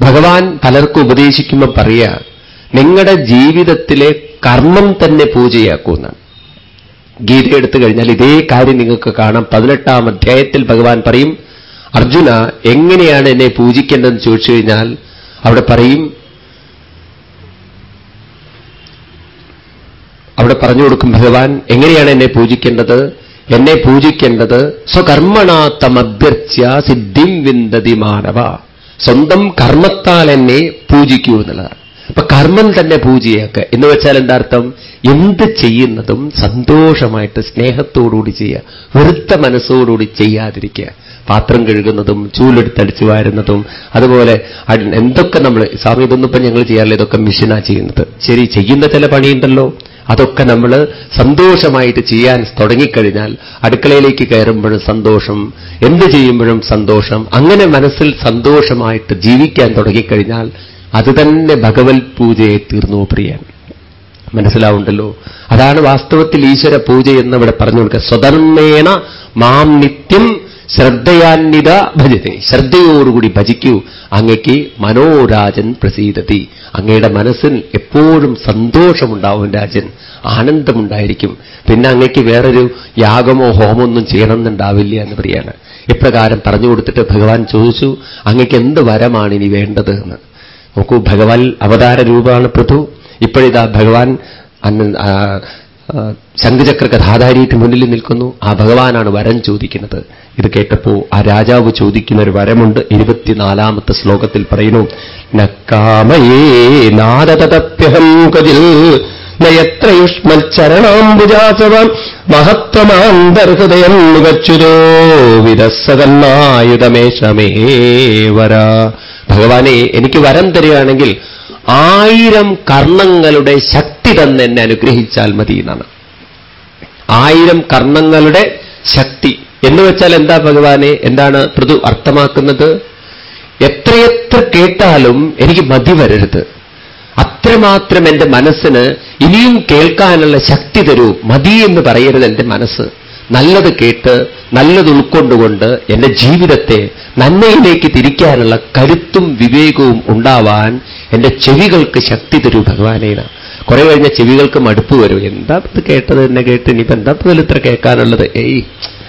ഭഗവാൻ പലർക്കും ഉപദേശിക്കുമ്പോൾ പറയുക നിങ്ങളുടെ ജീവിതത്തിലെ കർമ്മം തന്നെ പൂജയാക്കുമെന്നാണ് ഗീത എടുത്തു കഴിഞ്ഞാൽ ഇതേ കാര്യം നിങ്ങൾക്ക് കാണാം. പതിനെട്ടാം അധ്യായത്തിൽ ഭഗവാൻ പറയും അർജുന എങ്ങനെയാണ് എന്നെ പൂജിക്കേണ്ടതെന്ന് ചോദിച്ചു കഴിഞ്ഞാൽ അവിടെ പറയും അവിടെ പറഞ്ഞു കൊടുക്കും ഭഗവാൻ എങ്ങനെയാണ് എന്നെ പൂജിക്കേണ്ടത്? എന്നെ പൂജിക്കേണ്ടത്? സ്വകർമ്മണാത്തമഭ്യർച്ച സിദ്ധിം വിന്ദതി മാനവ. സ്വന്തം കർമ്മത്താൽ എന്നെ പൂജിക്കൂ എന്നുള്ളതാണ്. അപ്പൊ കർമ്മം തന്നെ പൂജയൊക്കെ. എന്ന് വെച്ചാൽ എന്താ അർത്ഥം? എന്ത് ചെയ്യുന്നതും സന്തോഷമായിട്ട് സ്നേഹത്തോടുകൂടി ചെയ്യുക വെറുത്ത മനസ്സോടുകൂടി ചെയ്യാതിരിക്കുക. പാത്രം കഴുകുന്നതും ചൂലെടുത്തടിച്ചു വാരുന്നതും അതുപോലെ എന്തൊക്കെ നമ്മൾ സ്വാമി ഇതൊന്നും ഇപ്പം ഞങ്ങൾ ചെയ്യാറില്ല. ഇതൊക്കെ മിഷനാ ചെയ്യുന്നത്. ശരി ചെയ്യുന്ന ചില പണിയുണ്ടല്ലോ. അതൊക്കെ നമ്മൾ സന്തോഷമായിട്ട് ചെയ്യാൻ തുടങ്ങിക്കഴിഞ്ഞാൽ അടുക്കളയിലേക്ക് കയറുമ്പോഴും സന്തോഷം എന്ത് ചെയ്യുമ്പോഴും സന്തോഷം അങ്ങനെ മനസ്സിൽ സന്തോഷമായിട്ട് ജീവിക്കാൻ തുടങ്ങിക്കഴിഞ്ഞാൽ അത് തന്നെ ഭഗവത് പൂജയെ തീർന്നു പ്രിയൻ. മനസ്സിലാവുണ്ടല്ലോ? അതാണ് വാസ്തവത്തിൽ ഈശ്വര പൂജ എന്ന് ഇവിടെ പറഞ്ഞു കൊടുക്കുക സ്വധർമ്മേണ മാം നിത്യം ശ്രദ്ധയാന്വിത ഭജതേ ശ്രദ്ധയോടുകൂടി ഭജിക്കൂ. അങ്ങയ്ക്ക് മനോരാജൻ പ്രസീതതി അങ്ങയുടെ മനസ്സിൽ എപ്പോഴും സന്തോഷമുണ്ടാവും രാജൻ. ആനന്ദമുണ്ടായിരിക്കും. പിന്നെ അങ്ങയ്ക്ക് വേറൊരു യാഗമോ ഹോമൊന്നും ചെയ്യണമെന്നുണ്ടാവില്ല എന്ന് പറയാണ്. ഇപ്രകാരം പറഞ്ഞു കൊടുത്തിട്ട് ഭഗവാൻ ചോദിച്ചു അങ്ങയ്ക്ക് എന്ത് വരമാണ് ഇനി വേണ്ടത്? എന്ന്. നോക്കൂ ഭഗവാൻ അവതാര രൂപമാണ് പൃഥു. ഇപ്പോഴിതാ ഭഗവാൻ ശംഖചക്ര കഥാധാരിയിട്ട് മുന്നിൽ നിൽക്കുന്നു. ആ ഭഗവാനാണ് വരം ചോദിക്കുന്നത്. ഇത് കേട്ടപ്പോ ആ രാജാവ് ചോദിക്കുന്ന ഒരു വരമുണ്ട്. ഇരുപത്തിനാലാമത്തെ ശ്ലോകത്തിൽ പറയുന്നു നക്കാമയേ നാരതപ്യഹം കതിൽ നയത്രയുഷ്മൽച്ചരണാംബുജാസവം മഹത്വമാന്തർഹൃദയം മുഖച്ചുരോ വിരസകന്നായുധമേശമേ വര ഭഗവാനെ എനിക്ക് വരം തരികയാണെങ്കിൽ ആയിരം കർണങ്ങളുടെ ശക്തി തന്നെ എന്നെ അനുഗ്രഹിച്ചാൽ മതി എന്നാണ്. ആയിരം കർണങ്ങളുടെ ശക്തി. എന്ന് വെച്ചാൽ എന്താ ഭഗവാനെ? എന്താണ് പൃഥു അർത്ഥമാക്കുന്നത്? എത്രയെത്ര കേട്ടാലും എനിക്ക് മതി വരരുത്. അത്രമാത്രം എന്റെ മനസ്സിന് ഇനിയും കേൾക്കാനുള്ള ശക്തി തരൂ. മതി എന്ന് പറയരുത് എന്റെ മനസ്സ്. നല്ലത് കേട്ട് നല്ലത് ഉൾക്കൊണ്ടുകൊണ്ട് എന്റെ ജീവിതത്തെ നന്മയിലേക്ക് തിരിക്കാനുള്ള കരുത്തും വിവേകവും ഉണ്ടാവാൻ എന്റെ ചെവികൾക്ക് ശക്തി തരൂ ഭഗവാനേന. കുറെ കഴിഞ്ഞ ചെവികൾക്ക് മടുപ്പ് വരും. എന്താ ഇത് കേട്ടത്? എന്നെ കേട്ട് ഇനിയിപ്പോ എന്താ പോലും ഇത്ര കേൾക്കാനുള്ളത്? ഏയ്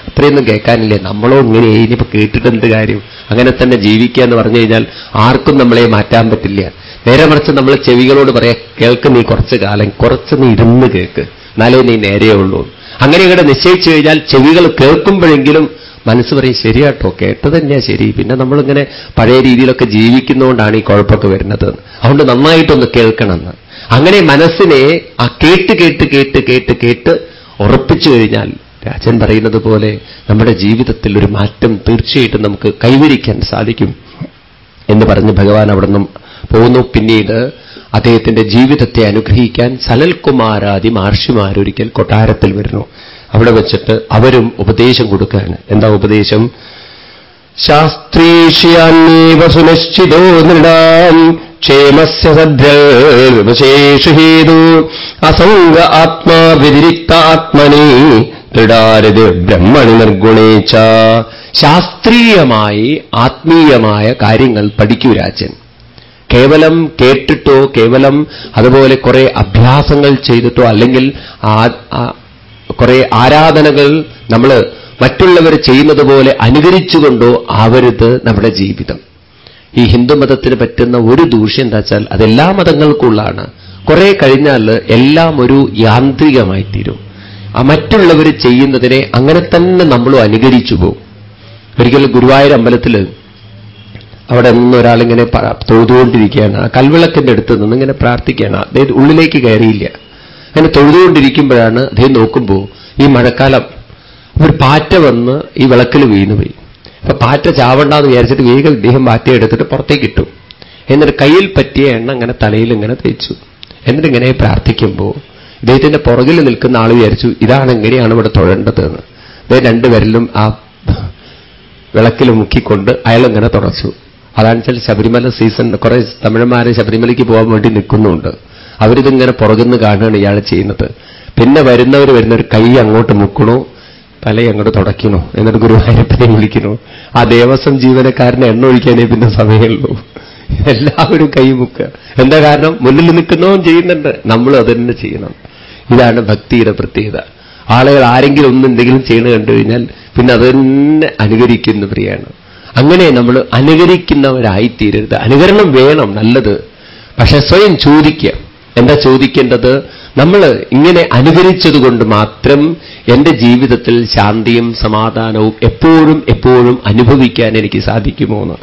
അത്രയൊന്നും കേൾക്കാനില്ലേ. നമ്മളോ ഇങ്ങനെ ഇനിയിപ്പോ കേട്ടിട്ട് എന്ത് കാര്യം? അങ്ങനെ തന്നെ ജീവിക്കുക എന്ന് പറഞ്ഞു കഴിഞ്ഞാൽ ആർക്കും നമ്മളെ മാറ്റാൻ പറ്റില്ല. നേരെ മറിച്ച് നമ്മൾ ചെവികളോട് പറയാം കേൾക്ക് നീ കുറച്ച് കാലം കുറച്ച് നീ ഇരുന്ന് കേൾക്ക്. എന്നാലേ നീ നേരെയുള്ളൂ. അങ്ങനെ ഇവിടെ നിശ്ചയിച്ചു കഴിഞ്ഞാൽ ചെവികൾ കേൾക്കുമ്പോഴെങ്കിലും മനസ്സ് പറയും ശരിയാട്ടോ കേട്ടത് തന്നെയാ ശരി. പിന്നെ നമ്മളിങ്ങനെ പഴയ രീതിയിലൊക്കെ ജീവിക്കുന്നതുകൊണ്ടാണ് ഈ കുഴപ്പമൊക്കെ വരുന്നത്. അതുകൊണ്ട് നന്നായിട്ടൊന്ന് കേൾക്കണമെന്ന്. അങ്ങനെ മനസ്സിനെ ആ കേട്ട് കേട്ട് കേട്ട് കേട്ട് കേട്ട് ഉറപ്പിച്ചു കഴിഞ്ഞാൽ രാജൻ പറയുന്നത് പോലെ നമ്മുടെ ജീവിതത്തിൽ ഒരു മാറ്റം തീർച്ചയായിട്ടും നമുക്ക് കൈവരിക്കാൻ സാധിക്കും എന്ന് പറഞ്ഞ് ഭഗവാൻ അവിടെ നിന്നും പോകുന്നു പിന്നീട് അദ്ദേഹത്തിന്റെ ജീവിതത്തെ അനുഗ്രഹിക്കാൻ സലൽകുമാരാദി മഹർഷിമാരൊരിക്കൽ കൊട്ടാരത്തിൽ വരുന്നു. അവിടെ വെച്ചിട്ട് അവരും ഉപദേശം കൊടുക്കുകയാണ്. എന്താ ഉപദേശം? ശാസ്ത്രീഷ്യാന്നീവ സുനിശ്ചിതോ നൃടാം ക്ഷേമസ്യ സദ്യശേഷുഹേതു അസംഗ ആത്മാ വ്യതിരിക്ത ആത്മനി ദൃഢാരത് ബ്രഹ്മണി നിർഗുണേച്ച ശാസ്ത്രീയമായി ആത്മീയമായ കാര്യങ്ങൾ പഠിക്കൂ രാജൻ. കേവലം കേട്ടിട്ടോ കേവലം അതുപോലെ കുറെ അഭ്യാസങ്ങൾ ചെയ്തിട്ടോ അല്ലെങ്കിൽ കുറെ ആരാധനകൾ നമ്മൾ മറ്റുള്ളവർ ചെയ്യുന്നത് പോലെ അനുകരിച്ചുകൊണ്ടോ ആവരുത് നമ്മുടെ ജീവിതം. ഈ ഹിന്ദു മതത്തിൽ പറ്റുന്ന ഒരു ദൂഷ്യം എന്താ വെച്ചാൽ അതെല്ലാ മതങ്ങൾക്കുള്ളതാണ്. കുറെ കഴിഞ്ഞാൽ എല്ലാം ഒരു യാന്ത്രികമായി തീരും ആ മറ്റുള്ളവർ ചെയ്യുന്നതിനെ അങ്ങനെ തന്നെ നമ്മളും അനുകരിച്ചു പോകും ഒരിക്കലും ഗുരുവായൂർ അമ്പലത്തിൽ അവിടെ നിന്ന് ഒരാളിങ്ങനെ തൊഴുതുകൊണ്ടിരിക്കുകയാണ്. ആ കൽവിളക്കിന്റെ അടുത്ത് നിന്ന് ഇങ്ങനെ പ്രാർത്ഥിക്കുകയാണ്. അദ്ദേഹം ഉള്ളിലേക്ക് കയറിയില്ല. അങ്ങനെ തൊഴുതുകൊണ്ടിരിക്കുമ്പോഴാണ് അദ്ദേഹം നോക്കുമ്പോൾ ഈ മഴക്കാലം ഒരു പാറ്റ വന്ന് ഈ വിളക്കിൽ വീണുപോയി അപ്പൊ പാറ്റ ചാവണ്ടെന്ന് വിചാരിച്ചിട്ട് വേഗം ഇദ്ദേഹം പാറ്റ എടുത്തിട്ട് പുറത്തേക്ക് ഇട്ടു. എന്നിട്ട് കയ്യിൽ പറ്റിയ എണ്ണ അങ്ങനെ തലയിൽ ഇങ്ങനെ തേച്ചു. എന്നിട്ട് ഇങ്ങനെ പ്രാർത്ഥിക്കുമ്പോൾ ഇദ്ദേഹത്തിന്റെ പുറകിൽ നിൽക്കുന്ന ആൾ വിചാരിച്ചു ഇതാണ് എങ്ങനെയാണ് ഇവിടെ തൊഴേണ്ടത് എന്ന് അദ്ദേഹം രണ്ടുപേരിലും ആ വിളക്കിൽ മുക്കിക്കൊണ്ട് അയാൾ ഇങ്ങനെ തുടച്ചു. അതാണെച്ചാൽ ശബരിമല സീസൺ കുറെ തമിഴന്മാരെ ശബരിമലയ്ക്ക് പോകാൻ വേണ്ടി നിൽക്കുന്നുണ്ട്. അവരിതിങ്ങനെ പുറകുന്ന് കാണുകയാണ് ഇയാൾ ചെയ്യുന്നത്. പിന്നെ വരുന്നവർ വരുന്നവർ കൈ അങ്ങോട്ട് മുക്കണോ തല അങ്ങോട്ട് തുടയ്ക്കണോ എന്നിട്ട് ഗുരുവായൂരപ്പനെ വിളിക്കണോ ആ ദേവസ്വം ജീവനക്കാരനെ എണ്ണ ഒഴിക്കാനേ പിന്നെ സമയമുള്ളൂ. എല്ലാവരും കൈ മുക്കുക. എന്താ കാരണം? മുന്നിൽ നിൽക്കുന്നവൻ ചെയ്യുന്നുണ്ട്. നമ്മളും അത് തന്നെ ചെയ്യണം. ഇതാണ് ഭക്തിയുടെ പ്രത്യേകത. ആളുകൾ ആരെങ്കിലും ഒന്നും എന്തെങ്കിലും ചെയ്യണ കണ്ടു കഴിഞ്ഞാൽ പിന്നെ അത് തന്നെ അനുകരിക്കുന്നവരെയാണ് അങ്ങനെ നമ്മൾ അനുകരിക്കുന്നവരായിത്തീരരുത്. അനുകരണം വേണം നല്ലത്. പക്ഷെ സ്വയം ചോദിക്കുക. എന്താ ചോദിക്കേണ്ടത്? നമ്മൾ ഇങ്ങനെ അനുകരിച്ചതുകൊണ്ട് മാത്രം എന്റെ ജീവിതത്തിൽ ശാന്തിയും സമാധാനവും എപ്പോഴും എപ്പോഴും അനുഭവിക്കാൻ എനിക്ക് സാധിക്കുമോ എന്ന്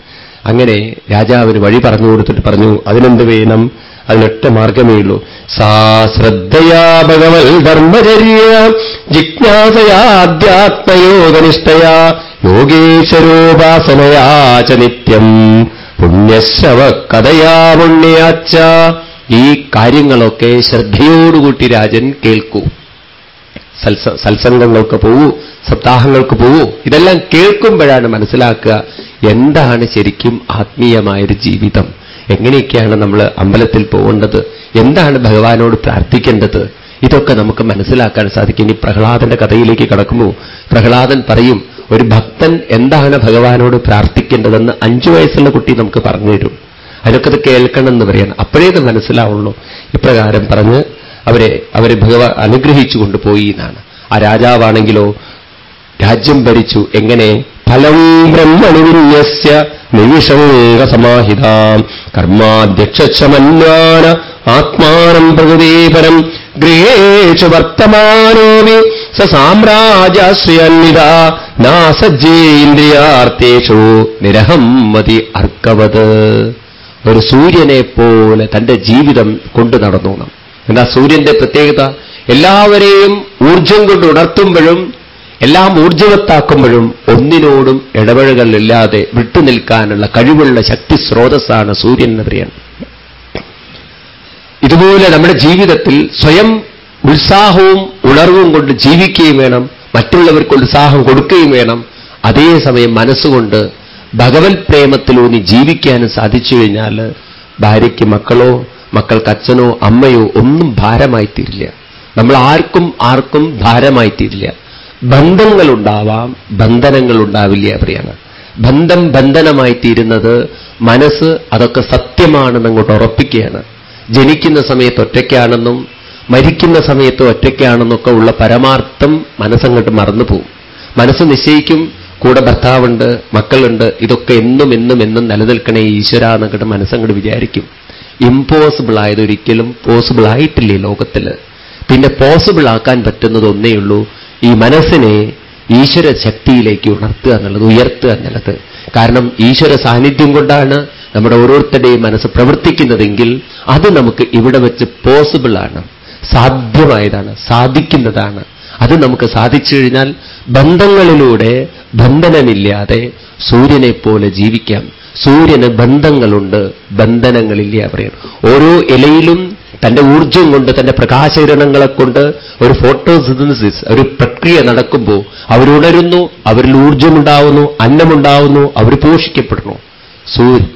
അങ്ങനെ രാജാവിന് വഴി പറഞ്ഞു കൊടുത്തിട്ട് പറഞ്ഞു അതിനെന്ത് വേണം? അതിനൊറ്റ മാർഗമേ ഉള്ളൂ. സാ ശ്രദ്ധയാ ഭഗവൽ ധർമ്മചര്യ ജിജ്ഞാസയാധ്യാത്മയോഗനിഷ്ഠയാ യോഗേശ്വരോപാസനയാ ച നിത്യം. പുണ്യശ്രവ കഥയാ പുണ്യാച്ച. ഈ കാര്യങ്ങളൊക്കെ ശ്രദ്ധയോടുകൂട്ടി രാജൻ കേൾക്കൂ. സത്സംഗങ്ങൾക്ക് പോവൂ സപ്താഹങ്ങൾക്ക് പോവൂ ഇതെല്ലാം കേൾക്കുമ്പോഴാണ് മനസ്സിലാക്കുക എന്താണ് ശരിക്കും ആത്മീയമായൊരു ജീവിതം. എങ്ങനെയൊക്കെയാണ് നമ്മൾ അമ്പലത്തിൽ പോകേണ്ടത്? എന്താണ് ഭഗവാനോട് പ്രാർത്ഥിക്കേണ്ടത്? ഇതൊക്കെ നമുക്ക് മനസ്സിലാക്കാൻ സാധിക്കും. ഇനി പ്രഹ്ലാദന്റെ കഥയിലേക്ക് കടക്കുമ്പോൾ പ്രഹ്ലാദൻ പറയും ഒരു ഭക്തൻ എന്താണ് ഭഗവാനോട് പ്രാർത്ഥിക്കേണ്ടതെന്ന് അഞ്ചു വയസ്സുള്ള കുട്ടി നമുക്ക് പറഞ്ഞു തരും. അതിനൊക്കെ അത് കേൾക്കണം എന്ന് പറയണം അപ്പോഴേ അത് മനസ്സിലാവുള്ളൂ. ഇപ്രകാരം പറഞ്ഞ് അവരെ അവരെ ഭഗവ അനുഗ്രഹിച്ചു കൊണ്ടുപോയി എന്നാണ്. ആ രാജാവാണെങ്കിലോ രാജ്യം ഭരിച്ചു എങ്ങനെ? ഫലം ബ്രഹ്മണിവിന്യസ്യ നിവിഷംഗസമാഹിതാം കർമാധ്യക്ഷമന്വാന ആത്മാനം പ്രകൃതീപരം ഗൃഹേഷു വർത്തമാനോവി സ സാമ്രാജ്യാശ്രയന്വിത നാസജ്ജേന്ദ്രിയാർത്ഥേഷു നിരഹം മതി അർക്കവത്. ഒരു സൂര്യനെ പോലെ തന്റെ ജീവിതം കൊണ്ടു നടന്നു എന്താ സൂര്യന്റെ പ്രത്യേകത? എല്ലാവരെയും ഊർജം കൊണ്ട് ഉണർത്തുമ്പോഴും എല്ലാം ഊർജവത്താക്കുമ്പോഴും ഒന്നിനോടും ഇടപഴകളില്ലാതെ വിട്ടുനിൽക്കാനുള്ള കഴിവുള്ള ശക്തി സ്രോതസ്സാണ് സൂര്യൻ എന്ന് പറയാൻ ഇതുപോലെ നമ്മുടെ ജീവിതത്തിൽ സ്വയം ഉത്സാഹവും ഉണർവും കൊണ്ട് ജീവിക്കുകയും വേണം മറ്റുള്ളവർക്ക് ഉത്സാഹം കൊടുക്കുകയും വേണം. അതേസമയം മനസ്സുകൊണ്ട് ഭഗവത് പ്രേമത്തിലൂന്നി ജീവിക്കാനും സാധിച്ചു കഴിഞ്ഞാൽ ഭാര്യയ്ക്ക് മക്കളോ മക്കൾക്ക് അച്ഛനോ അമ്മയോ ഒന്നും ഭാരമായി തീരില്ല നമ്മൾ ആർക്കും ആർക്കും ഭാരമായി തീരില്ല ബന്ധനങ്ങൾ ഉണ്ടാവില്ല പറയാണ്. ബന്ധം ബന്ധനമായി തീരുന്നത് മനസ്സ് അതൊക്കെ സത്യമാണെന്ന് അങ്ങോട്ട് ഉറപ്പിക്കുകയാണ്. ജനിക്കുന്ന സമയത്ത് ഒറ്റയ്ക്കാണെന്നും മരിക്കുന്ന സമയത്ത് ഒറ്റയ്ക്കാണെന്നൊക്കെ ഉള്ള പരമാർത്ഥം മനസ്സങ്ങോട്ട് മറന്നു പോവും മനസ്സ് നിശ്ചയിക്കും കൂടെ ഭർത്താവുണ്ട് മക്കളുണ്ട് ഇതൊക്കെ എന്നും എന്നും എന്നും നിലനിൽക്കണേ ഈശ്വര എന്നങ്ങോട്ട് മനസ്സങ്ങോട്ട് വിചാരിക്കും. ഇമ്പോസിബിൾ ആയതൊരിക്കലും പോസിബിൾ പോസിബിൾ ഈ ലോകത്തിൽ പിന്നെ പോസിബിൾ ആക്കാൻ പറ്റുന്നത് ഒന്നേ ഉള്ളൂ ഈ മനസ്സിനെ ഈശ്വര ശക്തിയിലേക്ക് ഉണർത്തുക എന്നുള്ളത് ഉയർത്തുക എന്നുള്ളത്. കാരണം ഈശ്വര സാന്നിധ്യം കൊണ്ടാണ് നമ്മുടെ ഓരോരുത്തരുടെയും മനസ്സ് പ്രവർത്തിക്കുന്നതെങ്കിൽ അത് നമുക്ക് ഇവിടെ വെച്ച് പോസിബിൾ ആണ് സാധ്യമായതാണ് സാധിക്കുന്നതാണ്. അത് നമുക്ക് സാധിച്ചു കഴിഞ്ഞാൽ ബന്ധങ്ങളിലൂടെ ബന്ധനമില്ലാതെ സൂര്യനെപ്പോലെ ജീവിക്കാം. സൂര്യന് ബന്ധങ്ങളുണ്ട് ബന്ധനങ്ങളില്ല പറയും. ഓരോ ഇലയിലും തന്റെ ഊർജം കൊണ്ട് തന്റെ പ്രകാശകിരണങ്ങളെ കൊണ്ട് ഒരു ഫോട്ടോസിന്തസിസ് ഒരു പ്രക്രിയ നടക്കുമ്പോൾ അവരുണരുന്നു അവരിൽ ഊർജമുണ്ടാവുന്നു അന്നമുണ്ടാവുന്നു അവർ പോഷിക്കപ്പെടുന്നു. സൂര്യ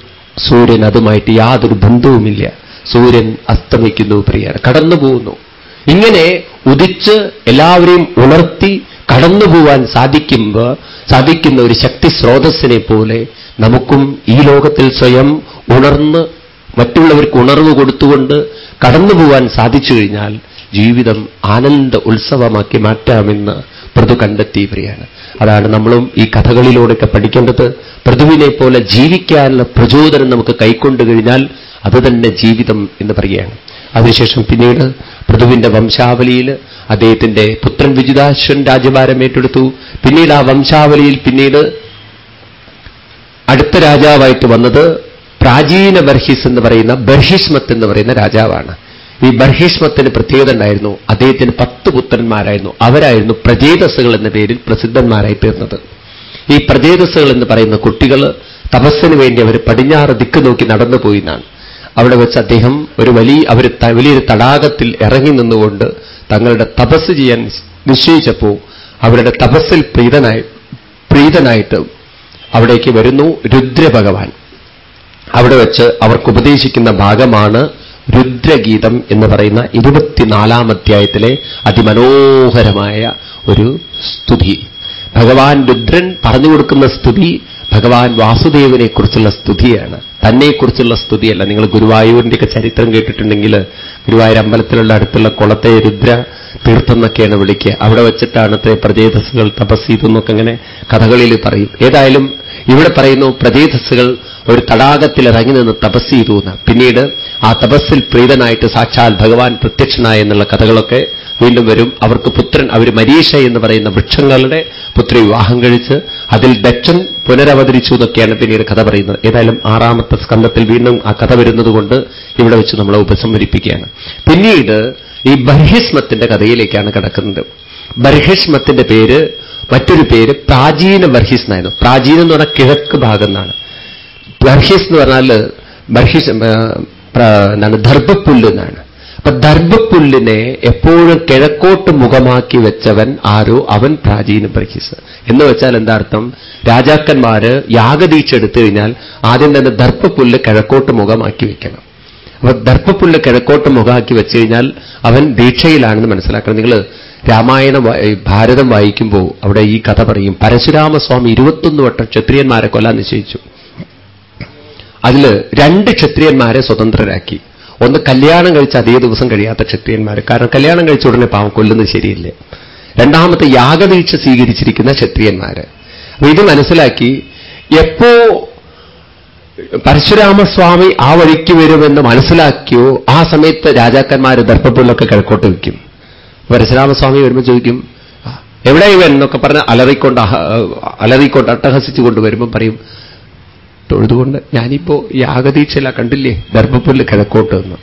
സൂര്യൻ അതുമായിട്ട് യാതൊരു ബന്ധവുമില്ല. സൂര്യൻ അസ്തമിക്കുന്നു പ്രിയ കടന്നു പോകുന്നു ഇങ്ങനെ ഉദിച്ച് എല്ലാവരെയും ഉണർത്തി കടന്നു പോവാൻ സാധിക്കുമ്പോൾ സാധിക്കുന്ന ഒരു ശക്തി സ്രോതസ്സിനെ പോലെ നമുക്കും ഈ ലോകത്തിൽ സ്വയം ഉണർന്ന് മറ്റുള്ളവർക്ക് ഉണർവ് കൊടുത്തുകൊണ്ട് കടന്നു പോവാൻ സാധിച്ചു കഴിഞ്ഞാൽ ജീവിതം ആനന്ദ ഉത്സവമാക്കി മാറ്റാമെന്ന് പ്രതു കണ്ടെത്തിയവരെയാണ്. അതാണ് നമ്മളും ഈ കഥകളിലൂടെയൊക്കെ പഠിക്കേണ്ടത്. പ്രതുവിനെ പോലെ ജീവിക്കാനുള്ള പ്രചോദനം നമുക്ക് കൈക്കൊണ്ടു കഴിഞ്ഞാൽ അത് തന്നെ ജീവിതം എന്ന് പറയുകയാണ്. അതിനുശേഷം പിന്നീട് പൃഥുവിന്റെ വംശാവലിയിൽ അദ്ദേഹത്തിന്റെ പുത്രൻ വിജിതാശ്വൻ രാജ്യഭാരം ഏറ്റെടുത്തു. പിന്നീട് ആ വംശാവലിയിൽ പിന്നീട് അടുത്ത രാജാവായിട്ട് വന്നത് പ്രാചീന ബർഹിസ് എന്ന് പറയുന്ന ബർഹിഷ്മത്ത് എന്ന് പറയുന്ന രാജാവാണ്. ഈ ബർഹിഷ്മത്തിന് പ്രത്യേകത ഉണ്ടായിരുന്നു. അദ്ദേഹത്തിന് പത്ത് പുത്രന്മാരായിരുന്നു. അവരായിരുന്നു പ്രജേതസ്സുകൾ എന്ന പേരിൽ പ്രസിദ്ധന്മാരായി തീർന്നത്. ഈ പ്രജേതസ്സുകൾ എന്ന് പറയുന്ന കുട്ടികൾ തപസ്സിന് വേണ്ടി അവർ പടിഞ്ഞാറ് ദിക്ക് നോക്കി നടന്നു പോയിന്നാണ് അവിടെ വെച്ച് അദ്ദേഹം ഒരു വലിയ അവർ വലിയൊരു തടാകത്തിൽ ഇറങ്ങി നിന്നുകൊണ്ട് തങ്ങളുടെ തപസ് ചെയ്യാൻ നിശ്ചയിച്ചപ്പോൾ അവരുടെ തപസ്സിൽ പ്രീതനായി പ്രീതനായിട്ട് അവിടേക്ക് വരുന്നു രുദ്രഭഗവാൻ. അവിടെ വെച്ച് അവർക്ക് ഉപദേശിക്കുന്ന ഭാഗമാണ് രുദ്രഗീതം എന്ന് പറയുന്ന ഇരുപത്തിനാലാം അധ്യായത്തിലെ അതിമനോഹരമായ ഒരു സ്തുതി. ഭഗവാൻ രുദ്രൻ പറഞ്ഞു കൊടുക്കുന്ന സ്തുതി ഭഗവാൻ വാസുദേവനെക്കുറിച്ചുള്ള സ്തുതിയാണ്. തന്നെക്കുറിച്ചുള്ള സ്തുതിയല്ല. നിങ്ങൾ ഗുരുവായൂരിന്റെയൊക്കെ ചരിത്രം കേട്ടിട്ടുണ്ടെങ്കിൽ ഗുരുവായൂർ അമ്പലത്തിലുള്ള അടുത്തുള്ള കുളത്തെ രുദ്ര തീർത്ഥം എന്നൊക്കെയാണ് വിളിക്കുക. അവിടെ വെച്ചിട്ടാണ് പ്രജേതസ്സുകൾ തപസ് ചെയ്തെന്നൊക്കെ അങ്ങനെ കഥകളിൽ പറയും. ഏതായാലും ഇവിടെ പറയുന്നു പ്രജേതസ്സുകൾ ഒരു തടാകത്തിൽ ഇറങ്ങി നിന്ന് തപസ് ചെയ്തു എന്ന് പിന്നീട് ആ തപസ്സിൽ പ്രീതനായിട്ട് സാക്ഷാൽ ഭഗവാൻ പ്രത്യക്ഷനായ എന്നുള്ള കഥകളൊക്കെ വീണ്ടും വരും. അവർക്ക് പുത്രൻ അവർ മരീഷ എന്ന് പറയുന്ന വൃക്ഷങ്ങളുടെ പുത്രി വിവാഹം കഴിച്ച് അതിൽ ദക്ഷൻ പുനരവതരിച്ചു എന്നൊക്കെയാണ് പിന്നീട് കഥ പറയുന്നത്. ഏതായാലും ആറാമത്തെ സ്കന്ധത്തിൽ വീണ്ടും ആ കഥ വരുന്നതുകൊണ്ട് ഇവിടെ വെച്ച് നമ്മളെ ഉപസംഹരിപ്പിക്കുകയാണ്. പിന്നീട് ഈ ബർഹിസ്മത്തിന്റെ കഥയിലേക്കാണ് കിടക്കുന്നത്. ബർഹിഷ്മത്തിന്റെ പേര് മറ്റൊരു പേര് പ്രാചീന ബർഹിസ് എന്നായിരുന്നു പ്രാചീനം എന്ന് പറഞ്ഞാൽ കിഴക്ക് ഭാഗം എന്നാണ്. ബർഹിസ് എന്ന് പറഞ്ഞാൽ ബർഹിസ് എന്താണ് ദർഭപ്പുല്ല് എന്നാണ് അപ്പൊ ദർഭപ്പുല്ലിനെ എപ്പോഴും കിഴക്കോട്ട് മുഖമാക്കി വെച്ചവൻ ആരോ? അവൻ പ്രാചീന ബർഹിസ് എന്ന് വെച്ചാൽ എന്താർത്ഥം രാജാക്കന്മാര് യാഗദീക്ഷ എടുത്തു കഴിഞ്ഞാൽ ആദ്യം തന്നെ ദർഭപ്പുല്ല് കിഴക്കോട്ട് മുഖമാക്കി വെക്കണം. അപ്പൊ ദർഭപ്പുല്ല് കിഴക്കോട്ട് മുഖമാക്കി വെച്ചു കഴിഞ്ഞാൽ അവൻ ദീക്ഷയിലാണെന്ന് മനസ്സിലാക്കണം. നിങ്ങൾ രാമായണ ഭാരതം വായിക്കുമ്പോൾ അവിടെ ഈ കഥ പറയും. പരശുരാമസ്വാമി ഇരുപത്തൊന്ന് വട്ടം ക്ഷത്രിയന്മാരെ കൊല്ലാൻ നിശ്ചയിച്ചു. അതിൽ രണ്ട് ക്ഷത്രിയന്മാരെ സ്വതന്ത്രരാക്കി. ഒന്ന് കല്യാണം കഴിച്ച അതേ ദിവസം കഴിയാത്ത ക്ഷത്രിയന്മാർ കാരണം കല്യാണം കഴിച്ച ഉടനെ പാവം കൊല്ലുന്നത് ശരിയില്ല? രണ്ടാമത്തെ യാഗദീക്ഷ സ്വീകരിച്ചിരിക്കുന്ന ക്ഷത്രിയന്മാർ അപ്പൊ ഇത് മനസ്സിലാക്കി എപ്പോ പരശുരാമസ്വാമി ആ വഴിക്ക് വരുമെന്ന് മനസ്സിലാക്കിയോ ആ സമയത്ത് രാജാക്കന്മാർ ദർഭപ്പുള്ളൊക്കെ കിഴക്കോട്ട് വയ്ക്കും. പരശുരാമസ്വാമി വരുമ്പോൾ ചോദിക്കും എവിടെ ഇവൻ? എന്നൊക്കെ പറഞ്ഞ് അലറിക്കൊണ്ട് അലറിക്കൊണ്ട് അട്ടഹസിച്ചു കൊണ്ടുവരുമ്പോൾ പറയും തൊഴുതുകൊണ്ട് ഞാനിപ്പോ യാഗദീക്ഷല കണ്ടില്ലേ? ദർഭപ്പുല്ല് കിഴക്കോട്ട് എന്ന്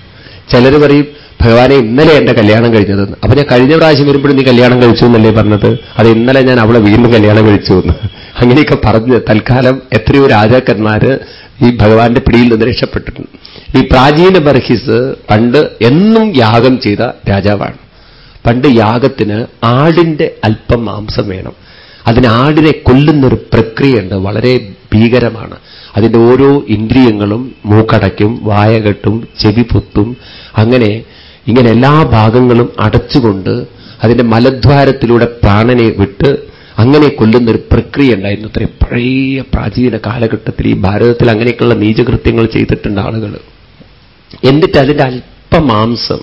ചിലർ പറയും ഭഗവാനെ ഇന്നലെ എന്റെ കല്യാണം കഴിഞ്ഞതെന്ന്. അപ്പൊ ഞാൻ കഴിഞ്ഞ പ്രാവശ്യം വരുമ്പോഴും നീ കല്യാണം കഴിച്ചു എന്നല്ലേ പറഞ്ഞത്? അത് ഇന്നലെ ഞാൻ അവളെ വീണ്ടും കല്യാണം കഴിച്ചു എന്ന്. അങ്ങനെയൊക്കെ പറഞ്ഞ് തൽക്കാലം എത്രയോ രാജാക്കന്മാര് ഈ ഭഗവാന്റെ പിടിയിൽ നിന്ന് രക്ഷപ്പെട്ടിട്ടുണ്ട്. ഈ പ്രാചീന ബർഹിസ് പണ്ട് എന്നും യാഗം ചെയ്ത രാജാവാണ്. പണ്ട് യാഗത്തിന് ആടിന്റെ അല്പം മാംസം വേണം. അതിന് ആടിനെ കൊല്ലുന്നൊരു പ്രക്രിയയുണ്ട് വളരെ ഭീകരമാണ്. അതിന്റെ ഓരോ ഇന്ദ്രിയങ്ങളും മൂക്കടയ്ക്കും വായകെട്ടും ചെവി പൊത്തും അങ്ങനെ ഇങ്ങനെ എല്ലാ ഭാഗങ്ങളും അടച്ചുകൊണ്ട് അതിന്റെ മലദ്വാരത്തിലൂടെ പ്രാണനെ വിട്ട് അങ്ങനെ കൊല്ലുന്നൊരു പ്രക്രിയ ഉണ്ടായിരുന്നു. അത്രയും പഴയ പ്രാചീന കാലഘട്ടത്തിൽ ഈ ഭാരതത്തിൽ അങ്ങനെയൊക്കെയുള്ള നീചകൃത്യങ്ങൾ ചെയ്തിട്ടുണ്ട് ആളുകൾ എന്നിട്ട് അതിന്റെ അല്പമാംസം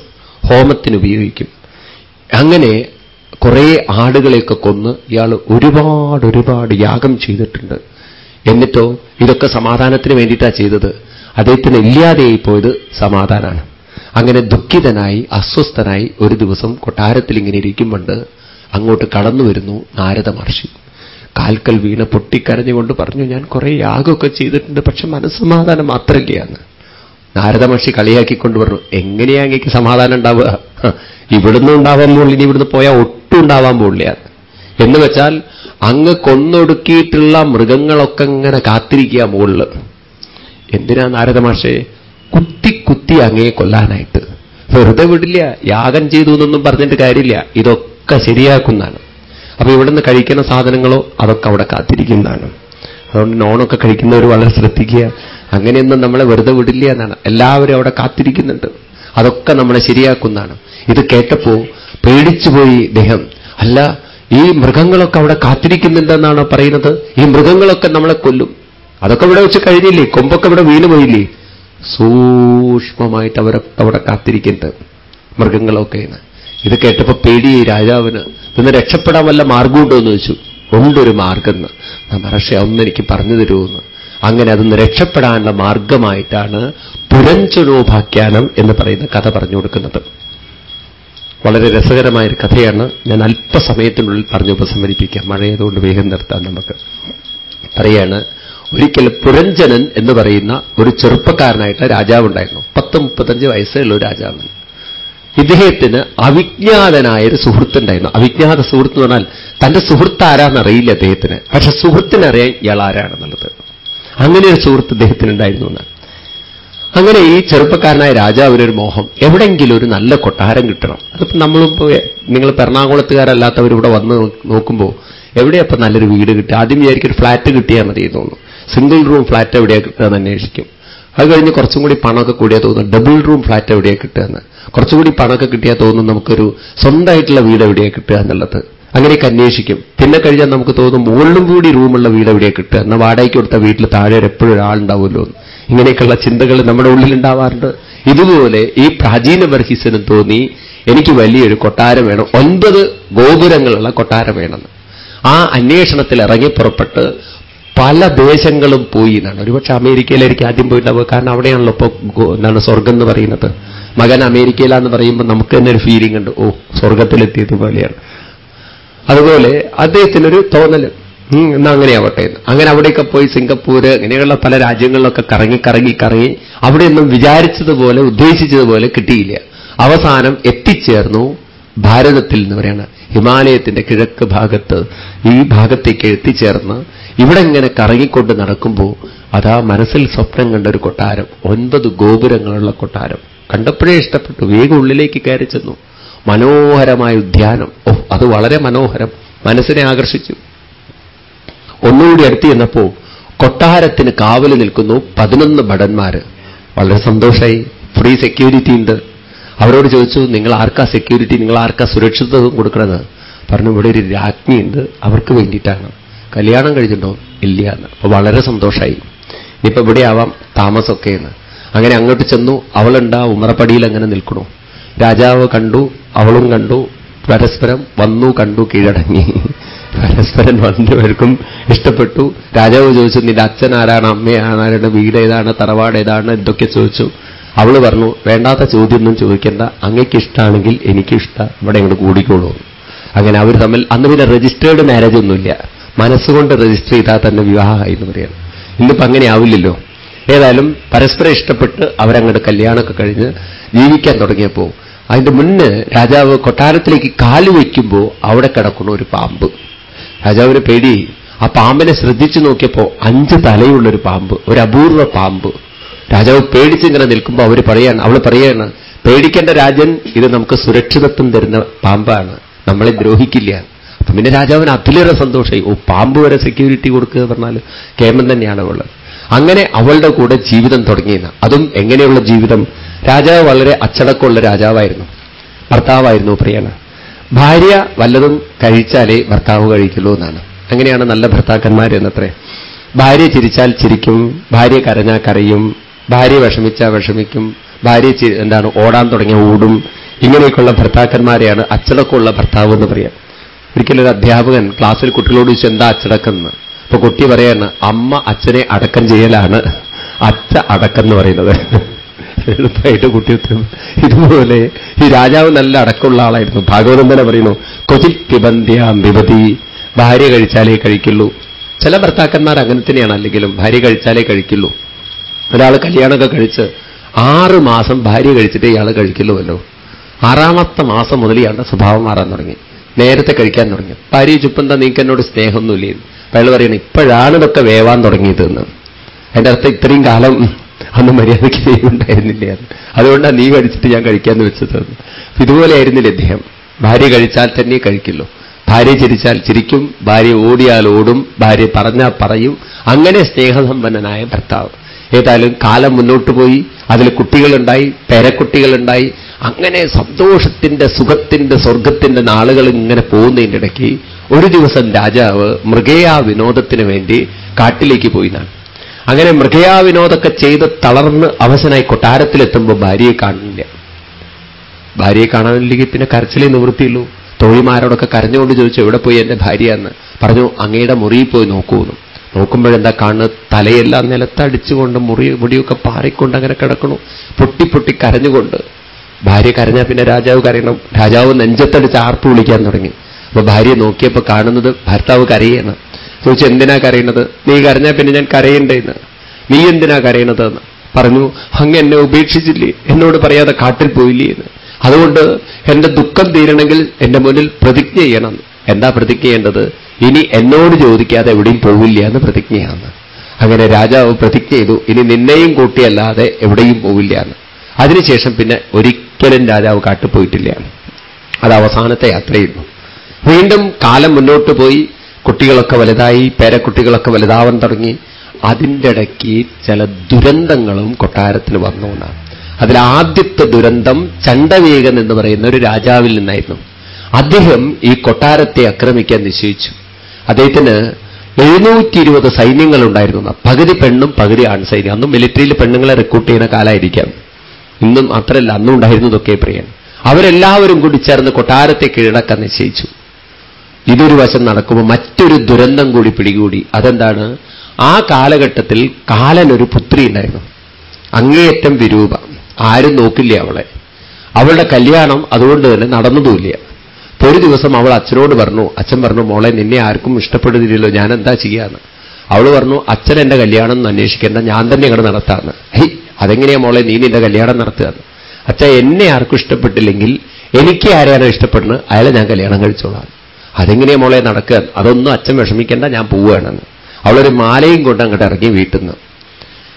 ഹോമത്തിന് ഉപയോഗിക്കും. അങ്ങനെ കുറേ ആടുകളെയൊക്കെ കൊന്ന് ഇയാൾ ഒരുപാട് ഒരുപാട് യാഗം ചെയ്തിട്ടുണ്ട്. എന്നിട്ടോ ഇതൊക്കെ സമാധാനത്തിന് വേണ്ടിയിട്ടാണ് ചെയ്തത്. അദ്ദേഹത്തിന് ഇല്ലാതെയായി പോയത് സമാധാനമാണ് അങ്ങനെ ദുഃഖിതനായി അസ്വസ്ഥനായി ഒരു ദിവസം കൊട്ടാരത്തിൽ ഇങ്ങനെ ഇരിക്കുമ്പോണ്ട് അങ്ങോട്ട് കടന്നു വരുന്നു നാരദ മഹർഷി. കാൽക്കൽ വീണ് പൊട്ടിക്കരഞ്ഞുകൊണ്ട് പറഞ്ഞു ഞാൻ കുറെ യാഗമൊക്കെ ചെയ്തിട്ടുണ്ട് പക്ഷെ മനസ്സമാധാനം മാത്രമല്ലയാണ് നാരദ മഹർഷി കളിയാക്കിക്കൊണ്ട് പറഞ്ഞു എങ്ങനെയാ അങ്ങേക്ക് സമാധാനം ഉണ്ടാവുക? ഇവിടുന്ന് ഉണ്ടാവാൻ പോകില്ല ഇനി ഇവിടുന്ന് പോയാൽ ഒട്ടും ഉണ്ടാവാൻ പോകില്ല എന്ന് വെച്ചാൽ അങ്ങ് കൊന്നൊടുക്കിയിട്ടുള്ള മൃഗങ്ങളൊക്കെ ഇങ്ങനെ കാത്തിരിക്കുക മുകളിൽ എന്തിനാ നാരദ മഹർഷി കുത്തി കുത്തി അങ്ങയെ കൊല്ലാനായിട്ട്. വെറുതെ വിടില്ല യാഗം ചെയ്തു എന്നൊന്നും പറഞ്ഞിട്ട് കാര്യമില്ല. ഇതൊക്കെ ശരിയാക്കുന്നതാണ്. അപ്പൊ ഇവിടുന്ന് കഴിക്കുന്ന സാധനങ്ങളോ അതൊക്കെ അവിടെ കാത്തിരിക്കുന്നതാണ്. അതുകൊണ്ട് നോണൊക്കെ കഴിക്കുന്നവർ വളരെ ശ്രദ്ധിക്കുക. അങ്ങനെയൊന്നും നമ്മളെ വെറുതെ വിടില്ല എന്നാണ്. എല്ലാവരും അവിടെ കാത്തിരിക്കുന്നുണ്ട്. അതൊക്കെ നമ്മളെ ശരിയാക്കുന്നതാണ്. ഇത് കേട്ടപ്പോ പേടിച്ചുപോയി ദേഹം. അല്ല ഈ മൃഗങ്ങളൊക്കെ അവിടെ കാത്തിരിക്കുന്നുണ്ടെന്നാണ് പറയുന്നത്? ഈ മൃഗങ്ങളൊക്കെ നമ്മളെ കൊല്ലും. അതൊക്കെ ഇവിടെ വെച്ച് കഴിഞ്ഞില്ലേ? കൊമ്പൊക്കെ ഇവിടെ വീണ് പോയില്ലേ? സൂക്ഷ്മമായിട്ട് അവരൊക്കെ അവിടെ കാത്തിരിക്കുന്നുണ്ട് മൃഗങ്ങളൊക്കെ ഇത് കേട്ടപ്പോൾ പേടി രാജാവിന്. ഇന്ന് രക്ഷപ്പെടാൻ വല്ല മാർഗമുണ്ടോ എന്ന് ചോദിച്ചു. ഉണ്ടൊരു മാർഗം മഹർഷി ഒന്ന് എനിക്ക് പറഞ്ഞു തരുമെന്ന്. അങ്ങനെ അതൊന്ന് രക്ഷപ്പെടാനുള്ള മാർഗമായിട്ടാണ് പുരഞ്ചനോപാഖ്യാനം എന്ന് പറയുന്ന കഥ പറഞ്ഞു കൊടുക്കുന്നത്. വളരെ രസകരമായൊരു കഥയാണ്. ഞാൻ അല്പസമയത്തിനുള്ളിൽ പറഞ്ഞു ഉപസമരിപ്പിക്കാം മഴയതുകൊണ്ട് വേഗം നിർത്താം നമുക്ക്. പറയാണ് ഒരിക്കൽ പുരഞ്ജനൻ എന്ന് പറയുന്ന ഒരു ചെറുപ്പക്കാരനായിട്ടുള്ള രാജാവുണ്ടായിരുന്നു പത്ത് മുപ്പത്തഞ്ച് വയസ്സുള്ള ഒരു രാജാവ്. ഇദ്ദേഹത്തിന് അവിജ്ഞാതനായൊരു സുഹൃത്തുണ്ടായിരുന്നു അവിജ്ഞാത സുഹൃത്ത് എന്ന് പറഞ്ഞാൽ തന്റെ സുഹൃത്ത് ആരാന്നറിയില്ല അദ്ദേഹത്തിന് പക്ഷെ സുഹൃത്തിനറിയാൻ ഇയാൾ ആരാണെന്നുള്ളത്. അങ്ങനെ ഒരു സുഹൃത്ത് ഇദ്ദേഹത്തിനുണ്ടായിരുന്നു എന്ന്. അങ്ങനെ ഈ ചെറുപ്പക്കാരനായ രാജാവിനൊരു മോഹം. എവിടെയെങ്കിലും ഒരു നല്ല കൊട്ടാരം കിട്ടണം. അതിപ്പോ നമ്മളിപ്പോ നിങ്ങൾ എറണാകുളത്തുകാരല്ലാത്തവർ ഇവിടെ വന്ന് നോക്കുമ്പോൾ എവിടെയപ്പോ നല്ലൊരു വീട് കിട്ടുക ആദ്യം വിചാരിക്കും ഒരു ഫ്ലാറ്റ് കിട്ടിയാൽ മതി തോന്നുന്നു. സിംഗിൾ റൂം ഫ്ലാറ്റ് എവിടെയാ കിട്ടുക എന്ന് അന്വേഷിക്കും. അത് കഴിഞ്ഞ് കുറച്ചും കൂടി പണമൊക്കെ കൂടിയാൽ തോന്നുന്നു. ഡബിൾ റൂം ഫ്ലാറ്റ് എവിടെയാ കിട്ടുക എന്ന്. കുറച്ചുകൂടി പണമൊക്കെ കിട്ടിയാൽ തോന്നുന്നു നമുക്കൊരു സ്വന്തമായിട്ടുള്ള വീട് എവിടെയാ കിട്ടുക എന്നുള്ളത്. അങ്ങനെയൊക്കെ അന്വേഷിക്കും. പിന്നെ കഴിഞ്ഞാൽ നമുക്ക് തോന്നും മുകളിലും കൂടി റൂമുള്ള വീട് എവിടെയാ കിട്ടുക എന്നാൽ വാടകയ്ക്ക് കൊടുത്ത വീട്ടിൽ താഴെ എപ്പോഴും ഒരാളുണ്ടാവുമല്ലോ ഇങ്ങനെയൊക്കെയുള്ള ചിന്തകൾ നമ്മുടെ ഉള്ളിലുണ്ടാവാറുണ്ട്. ഇതുപോലെ ഈ പ്രാചീന ബർഹിസിനും തോന്നി എനിക്ക് വലിയൊരു കൊട്ടാരം വേണം. ഒൻപത് ഗോപുരങ്ങളുള്ള കൊട്ടാരം വേണമെന്ന് ആ അന്വേഷണത്തിൽ ഇറങ്ങി പുറപ്പെട്ട് പല ദേശങ്ങളും പോയി എന്നാണ്. ഒരുപക്ഷെ അമേരിക്കയിലായിരിക്കും ആദ്യം പോയിട്ടുണ്ടാവുക. കാരണം അവിടെയാണല്ലോ ഇപ്പോൾ എന്താണ് സ്വർഗം എന്ന് പറയുന്നത്. മകൻ അമേരിക്കയിലാന്ന് പറയുമ്പോൾ നമുക്ക് തന്നെ ഒരു ഫീലിംഗ് ഉണ്ട്. ഓ സ്വർഗത്തിലെത്തിയത് പോലെയാണ്. അതുപോലെ അദ്ദേഹത്തിനൊരു തോന്നൽ എന്നാ അങ്ങനെയാവട്ടെ. അങ്ങനെ അവിടെയൊക്കെ പോയി സിംഗപ്പൂര് ഇങ്ങനെയുള്ള പല രാജ്യങ്ങളിലൊക്കെ കറങ്ങി കറങ്ങി കറങ്ങി അവിടെയൊന്നും വിചാരിച്ചതുപോലെ ഉദ്ദേശിച്ചതുപോലെ കിട്ടിയില്ല. അവസാനം എത്തിച്ചേർന്നു ഭാരതത്തിൽ എന്ന് പറയുന്നത് ഹിമാലയത്തിന്റെ കിഴക്ക് ഭാഗത്ത് ഈ ഭാഗത്തേക്ക് എത്തിച്ചേർന്ന് ഇവിടെ ഇങ്ങനെ കറങ്ങിക്കൊണ്ട് നടക്കുമ്പോൾ അതാ മനസ്സിൽ സ്വപ്നം കണ്ട ഒരു കൊട്ടാരം ഒൻപത് ഗോപുരങ്ങളുള്ള കൊട്ടാരം. കണ്ടപ്പോഴേ ഇഷ്ടപ്പെട്ടു. വേഗം ഉള്ളിലേക്ക് കയറി ചെന്നു. മനോഹരമായ ഉദ്യാനം. ഓ അത് വളരെ മനോഹരം. മനസ്സിനെ ആകർഷിച്ചു. ഒന്നുകൂടി അടുത്ത് ചെന്നപ്പോ കൊട്ടാരത്തിന് കാവൽ നിൽക്കുന്നു പതിനൊന്ന് ഭടന്മാര്. വളരെ സന്തോഷമായി ഫ്രീ സെക്യൂരിറ്റി ഉണ്ട്. അവരോട് ചോദിച്ചു നിങ്ങൾ ആർക്കാ സെക്യൂരിറ്റി നിങ്ങൾ ആർക്കാ സുരക്ഷിതത്വം കൊടുക്കണത്? പറഞ്ഞു ഇവിടെ ഒരു രാജ്ഞി ഉണ്ട്. അവർക്ക് വേണ്ടിയിട്ടാണ്. കല്യാണം കഴിഞ്ഞിട്ടുണ്ടോ? ഇല്ല എന്ന്. അപ്പൊ വളരെ സന്തോഷമായി ഇനിയിപ്പോ ഇവിടെ ആവാം താമസമൊക്കെ എന്ന്. അങ്ങനെ അങ്ങോട്ട് ചെന്നു. അവളുണ്ടാ ഉമറപ്പടിയിൽ അങ്ങനെ നിൽക്കണു രാജാവ് കണ്ടു അവളും കണ്ടു പരസ്പരം വന്നു കണ്ടു കീഴടങ്ങി. പരസ്പരം രണ്ടുപേർക്കും ഇഷ്ടപ്പെട്ടു. രാജാവ് ചോദിച്ചു നിന്റെ അച്ഛൻ ആരാണ്? അമ്മയാണ്? ആരുടെ വീട് ഏതാണ്? തറവാട് ഏതാണ്? എന്തൊക്കെ ചോദിച്ചു. അവൾ പറഞ്ഞു വേണ്ടാത്ത ചോദ്യമൊന്നും ചോദിക്കേണ്ട. അങ്ങക്ക് ഇഷ്ടമാണെങ്കിൽ എനിക്കിഷ്ടം ഇവിടെ ഇങ്ങോട്ട് കൂടിക്കോളൂ. അങ്ങനെ അവർ തമ്മിൽ അന്ന് പിന്നെ രജിസ്റ്റേർഡ് മാരേജ് ഒന്നുമില്ല. മനസ്സുകൊണ്ട് രജിസ്റ്റർ ചെയ്താൽ തന്നെ വിവാഹമായി എന്ന് പറയാം ഇന്നിപ്പോ അങ്ങനെ ആവില്ലല്ലോ. ഏതായാലും പരസ്പരം ഇഷ്ടപ്പെട്ട് അവരങ്ങോട്ട് കല്യാണമൊക്കെ കഴിഞ്ഞ് ജീവിക്കാൻ തുടങ്ങിയപ്പോ അതിന്റെ മുന്നേ രാജാവ് കൊട്ടാരത്തിലേക്ക് കാൽ വയ്ക്കുമ്പോൾ അവിടെ കിടക്കുന്ന ഒരു പാമ്പ്. രാജാവിന് പേടി. ആ പാമ്പിനെ ശ്രദ്ധിച്ചു നോക്കിയപ്പോ അഞ്ച് തലയുള്ളൊരു പാമ്പ് ഒരു അപൂർവ പാമ്പ്. രാജാവ് പേടിച്ചിങ്ങനെ നിൽക്കുമ്പോൾ അവർ പറയാണ് അവൾ പറയാണ് പേടിക്കേണ്ട രാജൻ ഇത് നമുക്ക് സുരക്ഷിതത്വം തരുന്ന പാമ്പാണ്. നമ്മളെ ദ്രോഹിക്കില്ല. അപ്പൊ പിന്നെ രാജാവിന് അതിലേറെ സന്തോഷമായി. ഓ പാമ്പ് വരെ സെക്യൂരിറ്റി കൊടുക്കുക പറഞ്ഞാൽ കേമൻ തന്നെയാണ് അവൾ. അങ്ങനെ അവളുടെ കൂടെ ജീവിതം തുടങ്ങിയെന്ന്. അതും എങ്ങനെയുള്ള ജീവിതം? രാജാവ് വളരെ അച്ചടക്കമുള്ള രാജാവായിരുന്നു. ഭർത്താവായിരുന്നു പ്രിയാണ് ഭാര്യ വല്ലതും കഴിച്ചാലേ ഭർത്താവ് കഴിക്കുള്ളൂ എന്നാണ്. അങ്ങനെയാണ് നല്ല ഭർത്താക്കന്മാർ എന്നത്രേ. ഭാര്യ ചിരിച്ചാൽ ചിരിക്കും ഭാര്യ കരഞ്ഞാൽ കരയും ഭാര്യ വിഷമിച്ചാൽ വിഷമിക്കും ഭാര്യ എന്താണ് ഓടാൻ തുടങ്ങിയ ഓടും. ഇങ്ങനെയൊക്കെയുള്ള ഭർത്താക്കന്മാരെയാണ് അച്ചടക്കമുള്ള ഭർത്താവ് എന്ന് പറയാം. ഒരിക്കലും ഒരു അധ്യാപകൻ ക്ലാസ്സിൽ കുട്ടികളോട് ചോദിച്ചു എന്താ അച്ചടക്കം അപ്പൊ കുട്ടി പറയാണ് അമ്മ അച്ഛനെ അടക്കം ചെയ്യലാണ്. അച്ഛ അടക്കം എന്ന് പറയുന്നത്. എളുപ്പമായിട്ട് കുട്ടി ഉത്തരം ഇതുപോലെ ഈ രാജാവ് നല്ല അടക്കമുള്ള ആളായിരുന്നു. ഭാഗവതം തന്നെ പറയുന്നു കൊതി പിബന്ധ്യാം വിപതി ഭാര്യ കഴിച്ചാലേ കഴിക്കുള്ളൂ. ചില ഭർത്താക്കന്മാർ അങ്ങനെ തന്നെയാണ് അല്ലെങ്കിലും ഭാര്യ കഴിച്ചാലേ കഴിക്കുള്ളൂ. ഒരാൾ കല്യാണമൊക്കെ കഴിച്ച് ആറ് മാസം ഭാര്യ കഴിച്ചിട്ട് ഇയാൾ കഴിക്കുള്ളൂവല്ലോ. ആറാമത്തെ മാസം മുതൽ ഇയാളുടെ സ്വഭാവം മാറാൻ തുടങ്ങി. നേരത്തെ കഴിക്കാൻ തുടങ്ങി. ഭാര്യ ചുപ്പന്താ നീക്ക് എന്നോട് സ്നേഹമൊന്നുമില്ലേ? അയാൾ പറയുന്നത് ഇപ്പോഴാണ് ഇതൊക്കെ വേവാൻ തുടങ്ങിയതെന്ന്. അതിന്റെ അർത്ഥം ഇത്രയും കാലം അന്ന് മര്യാദയ്ക്ക് ചെയ്യുന്നുണ്ടായിരുന്നില്ല. അതുകൊണ്ടാണ് നീ കഴിച്ചിട്ട് ഞാൻ കഴിക്കാമെന്ന് വെച്ചത്. ഇതുപോലെ ആയിരുന്നില്ല അദ്ദേഹം ഭാര്യ കഴിച്ചാൽ തന്നെ കഴിക്കുള്ളൂ. ഭാര്യ ചിരിച്ചാൽ ചിരിക്കും. ഭാര്യ ഓടിയാൽ ഓടും. ഭാര്യ പറഞ്ഞാൽ പറയും. അങ്ങനെ സ്നേഹസമ്പന്നനായ ഭർത്താവ്. ഏതായാലും കാലം മുന്നോട്ട് പോയി. അതിൽ കുട്ടികളുണ്ടായി പേരക്കുട്ടികളുണ്ടായി. അങ്ങനെ സന്തോഷത്തിന്റെ സുഖത്തിന്റെ സ്വർഗത്തിന്റെ നാളുകൾ ഇങ്ങനെ പോകുന്നതിന്റെ ഇടയ്ക്ക് ഒരു ദിവസം രാജാവ് മൃഗയാ വിനോദത്തിന് വേണ്ടി കാട്ടിലേക്ക് പോയിന്നാണ് അങ്ങനെ മൃഗയാ വിനോദമൊക്കെ ചെയ്ത് തളർന്ന് അവസനായി കൊട്ടാരത്തിലെത്തുമ്പോൾ ഭാര്യയെ കാണില്ല ഭാര്യയെ കാണാനില്ലെങ്കിൽ പിന്നെ കരച്ചിലേ നിവൃത്തിയുള്ളൂ. തോഴിമാരോടൊക്കെ കരഞ്ഞുകൊണ്ട് ചോദിച്ചു എവിടെ പോയി എന്റെ ഭാര്യ എന്ന് പറഞ്ഞു അങ്ങയുടെ മുറിയിൽ പോയി നോക്കൂന്നു നോക്കുമ്പോഴെന്താ കാണുന്നത്? തലയെല്ലാം നിലത്തടിച്ചുകൊണ്ട് മുറി മുടിയൊക്കെ പാറിക്കൊണ്ട് അങ്ങനെ കിടക്കണു. പൊട്ടി പൊട്ടി കരഞ്ഞുകൊണ്ട്. ഭാര്യ കരഞ്ഞാൽ പിന്നെ രാജാവ് കരയണം. രാജാവ് നെഞ്ചത്തടിച്ച് ആർപ്പ് വിളിക്കാൻ തുടങ്ങി. അപ്പൊ ഭാര്യ നോക്കിയപ്പോ കാണുന്നത് ഭർത്താവ് കരയാണ് ചോദിച്ചു എന്തിനാ കരയുന്നത്? നീ കരഞ്ഞാൽ പിന്നെ ഞാൻ കരയണ്ടേന്ന് നീ എന്തിനാ കരയണത്? എന്ന് പറഞ്ഞു അങ്ങ് എന്നെ ഉപേക്ഷിച്ചില്ലേ? എന്നോട് പറയാതെ കാട്ടിൽ പോയില്ലേ എന്ന്. അതുകൊണ്ട് എന്റെ ദുഃഖം തീരണമെങ്കിൽ എന്റെ മുന്നിൽ പ്രതിജ്ഞ ചെയ്യണം. എന്താ പ്രതിജ്ഞ ചെയ്യേണ്ടത്? ഇനി എന്നോട് ചോദിക്കാതെ എവിടെയും പോവില്ല എന്ന് പ്രതിജ്ഞയാണ്. അങ്ങനെ രാജാവ് പ്രതിജ്ഞ ചെയ്തു ഇനി നിന്നെയും കൂട്ടിയല്ലാതെ എവിടെയും പോവില്ല എന്ന്. അതിനുശേഷം പിന്നെ ഒരിക്കലും രാജാവ് കാട്ടുപോയിട്ടില്ല അത് അവസാനത്തെ യാത്രയുള്ളൂ. വീണ്ടും കാലം മുന്നോട്ട് പോയി കുട്ടികളൊക്കെ വലുതായി പേരക്കുട്ടികളൊക്കെ വലുതാവാൻ തുടങ്ങി. അതിന്റെ ഇടയ്ക്ക് ചില ദുരന്തങ്ങളും കൊട്ടാരത്തിന് വന്നുകൊണ്ടാണ് അതിലാദ്യത്തെ ദുരന്തം ചണ്ടവേഗൻ എന്ന് പറയുന്ന ഒരു രാജാവിൽ നിന്നായിരുന്നു. അദ്ദേഹം ഈ കൊട്ടാരത്തെ ആക്രമിക്കാൻ നിശ്ചയിച്ചു. അദ്ദേഹത്തിന് എഴുന്നൂറ്റി ഇരുപത് സൈന്യങ്ങളുണ്ടായിരുന്നു പകുതി പെണ്ണും പകുതി ആൺസൈന്യം അന്നും മിലിറ്ററിയിൽ പെണ്ണുങ്ങളെ റിക്രൂട്ട് ചെയ്യുന്ന കാലമായിരിക്കാം. ഇന്നും അത്രയല്ല അന്നും ഉണ്ടായിരുന്നതൊക്കെ പ്രിയൻ അവരെല്ലാവരും കൂടി ചേർന്ന് കൊട്ടാരത്തെ കീഴടക്കാൻ നിശ്ചയിച്ചു. ഇതൊരു വശം നടക്കുമ്പോൾ മറ്റൊരു ദുരന്തം കൂടി പിടികൂടി. അതെന്താണ്? ആ കാലഘട്ടത്തിൽ കാലൻ ഒരു പുത്രി ഉണ്ടായിരുന്നു. അങ്ങേയറ്റം വിരൂപ. ആരും നോക്കില്ല അവളെ. അവളുടെ കല്യാണം അതുകൊണ്ട് തന്നെ നടന്നതുമില്ല. ഒരു ദിവസം അവൾ അച്ഛനോട് പറഞ്ഞു അച്ഛൻ പറഞ്ഞു മോളെ നിന്നെ ആർക്കും ഇഷ്ടപ്പെടുന്നില്ലല്ലോ ഞാൻ എന്താ ചെയ്യാന്ന്? അവൾ പറഞ്ഞു അച്ഛൻ എന്റെ കല്യാണം അന്വേഷിക്കേണ്ട ഞാൻ തന്നെ ഇങ്ങനെ നടത്താന്ന്. ഹൈ അതെങ്ങനെയാ മോളെ നീ നിന്റെ കല്യാണം നടത്തുകയെന്ന്. അച്ഛ എന്നെ ആർക്കും ഇഷ്ടപ്പെട്ടില്ലെങ്കിൽ എനിക്ക് ആരെയാണോ ഇഷ്ടപ്പെടുന്നത്? അയാളെ ഞാൻ കല്യാണം കഴിച്ചോളാം. അതെങ്ങനെയാ മോളെ നടക്കുക? അതൊന്നും അച്ഛൻ വിഷമിക്കേണ്ട ഞാൻ പോവുകയാണെന്ന് അവളൊരു മാലയും കൊണ്ട് അങ്ങോട്ട് ഇറങ്ങി വീട്ടിൽ നിന്ന്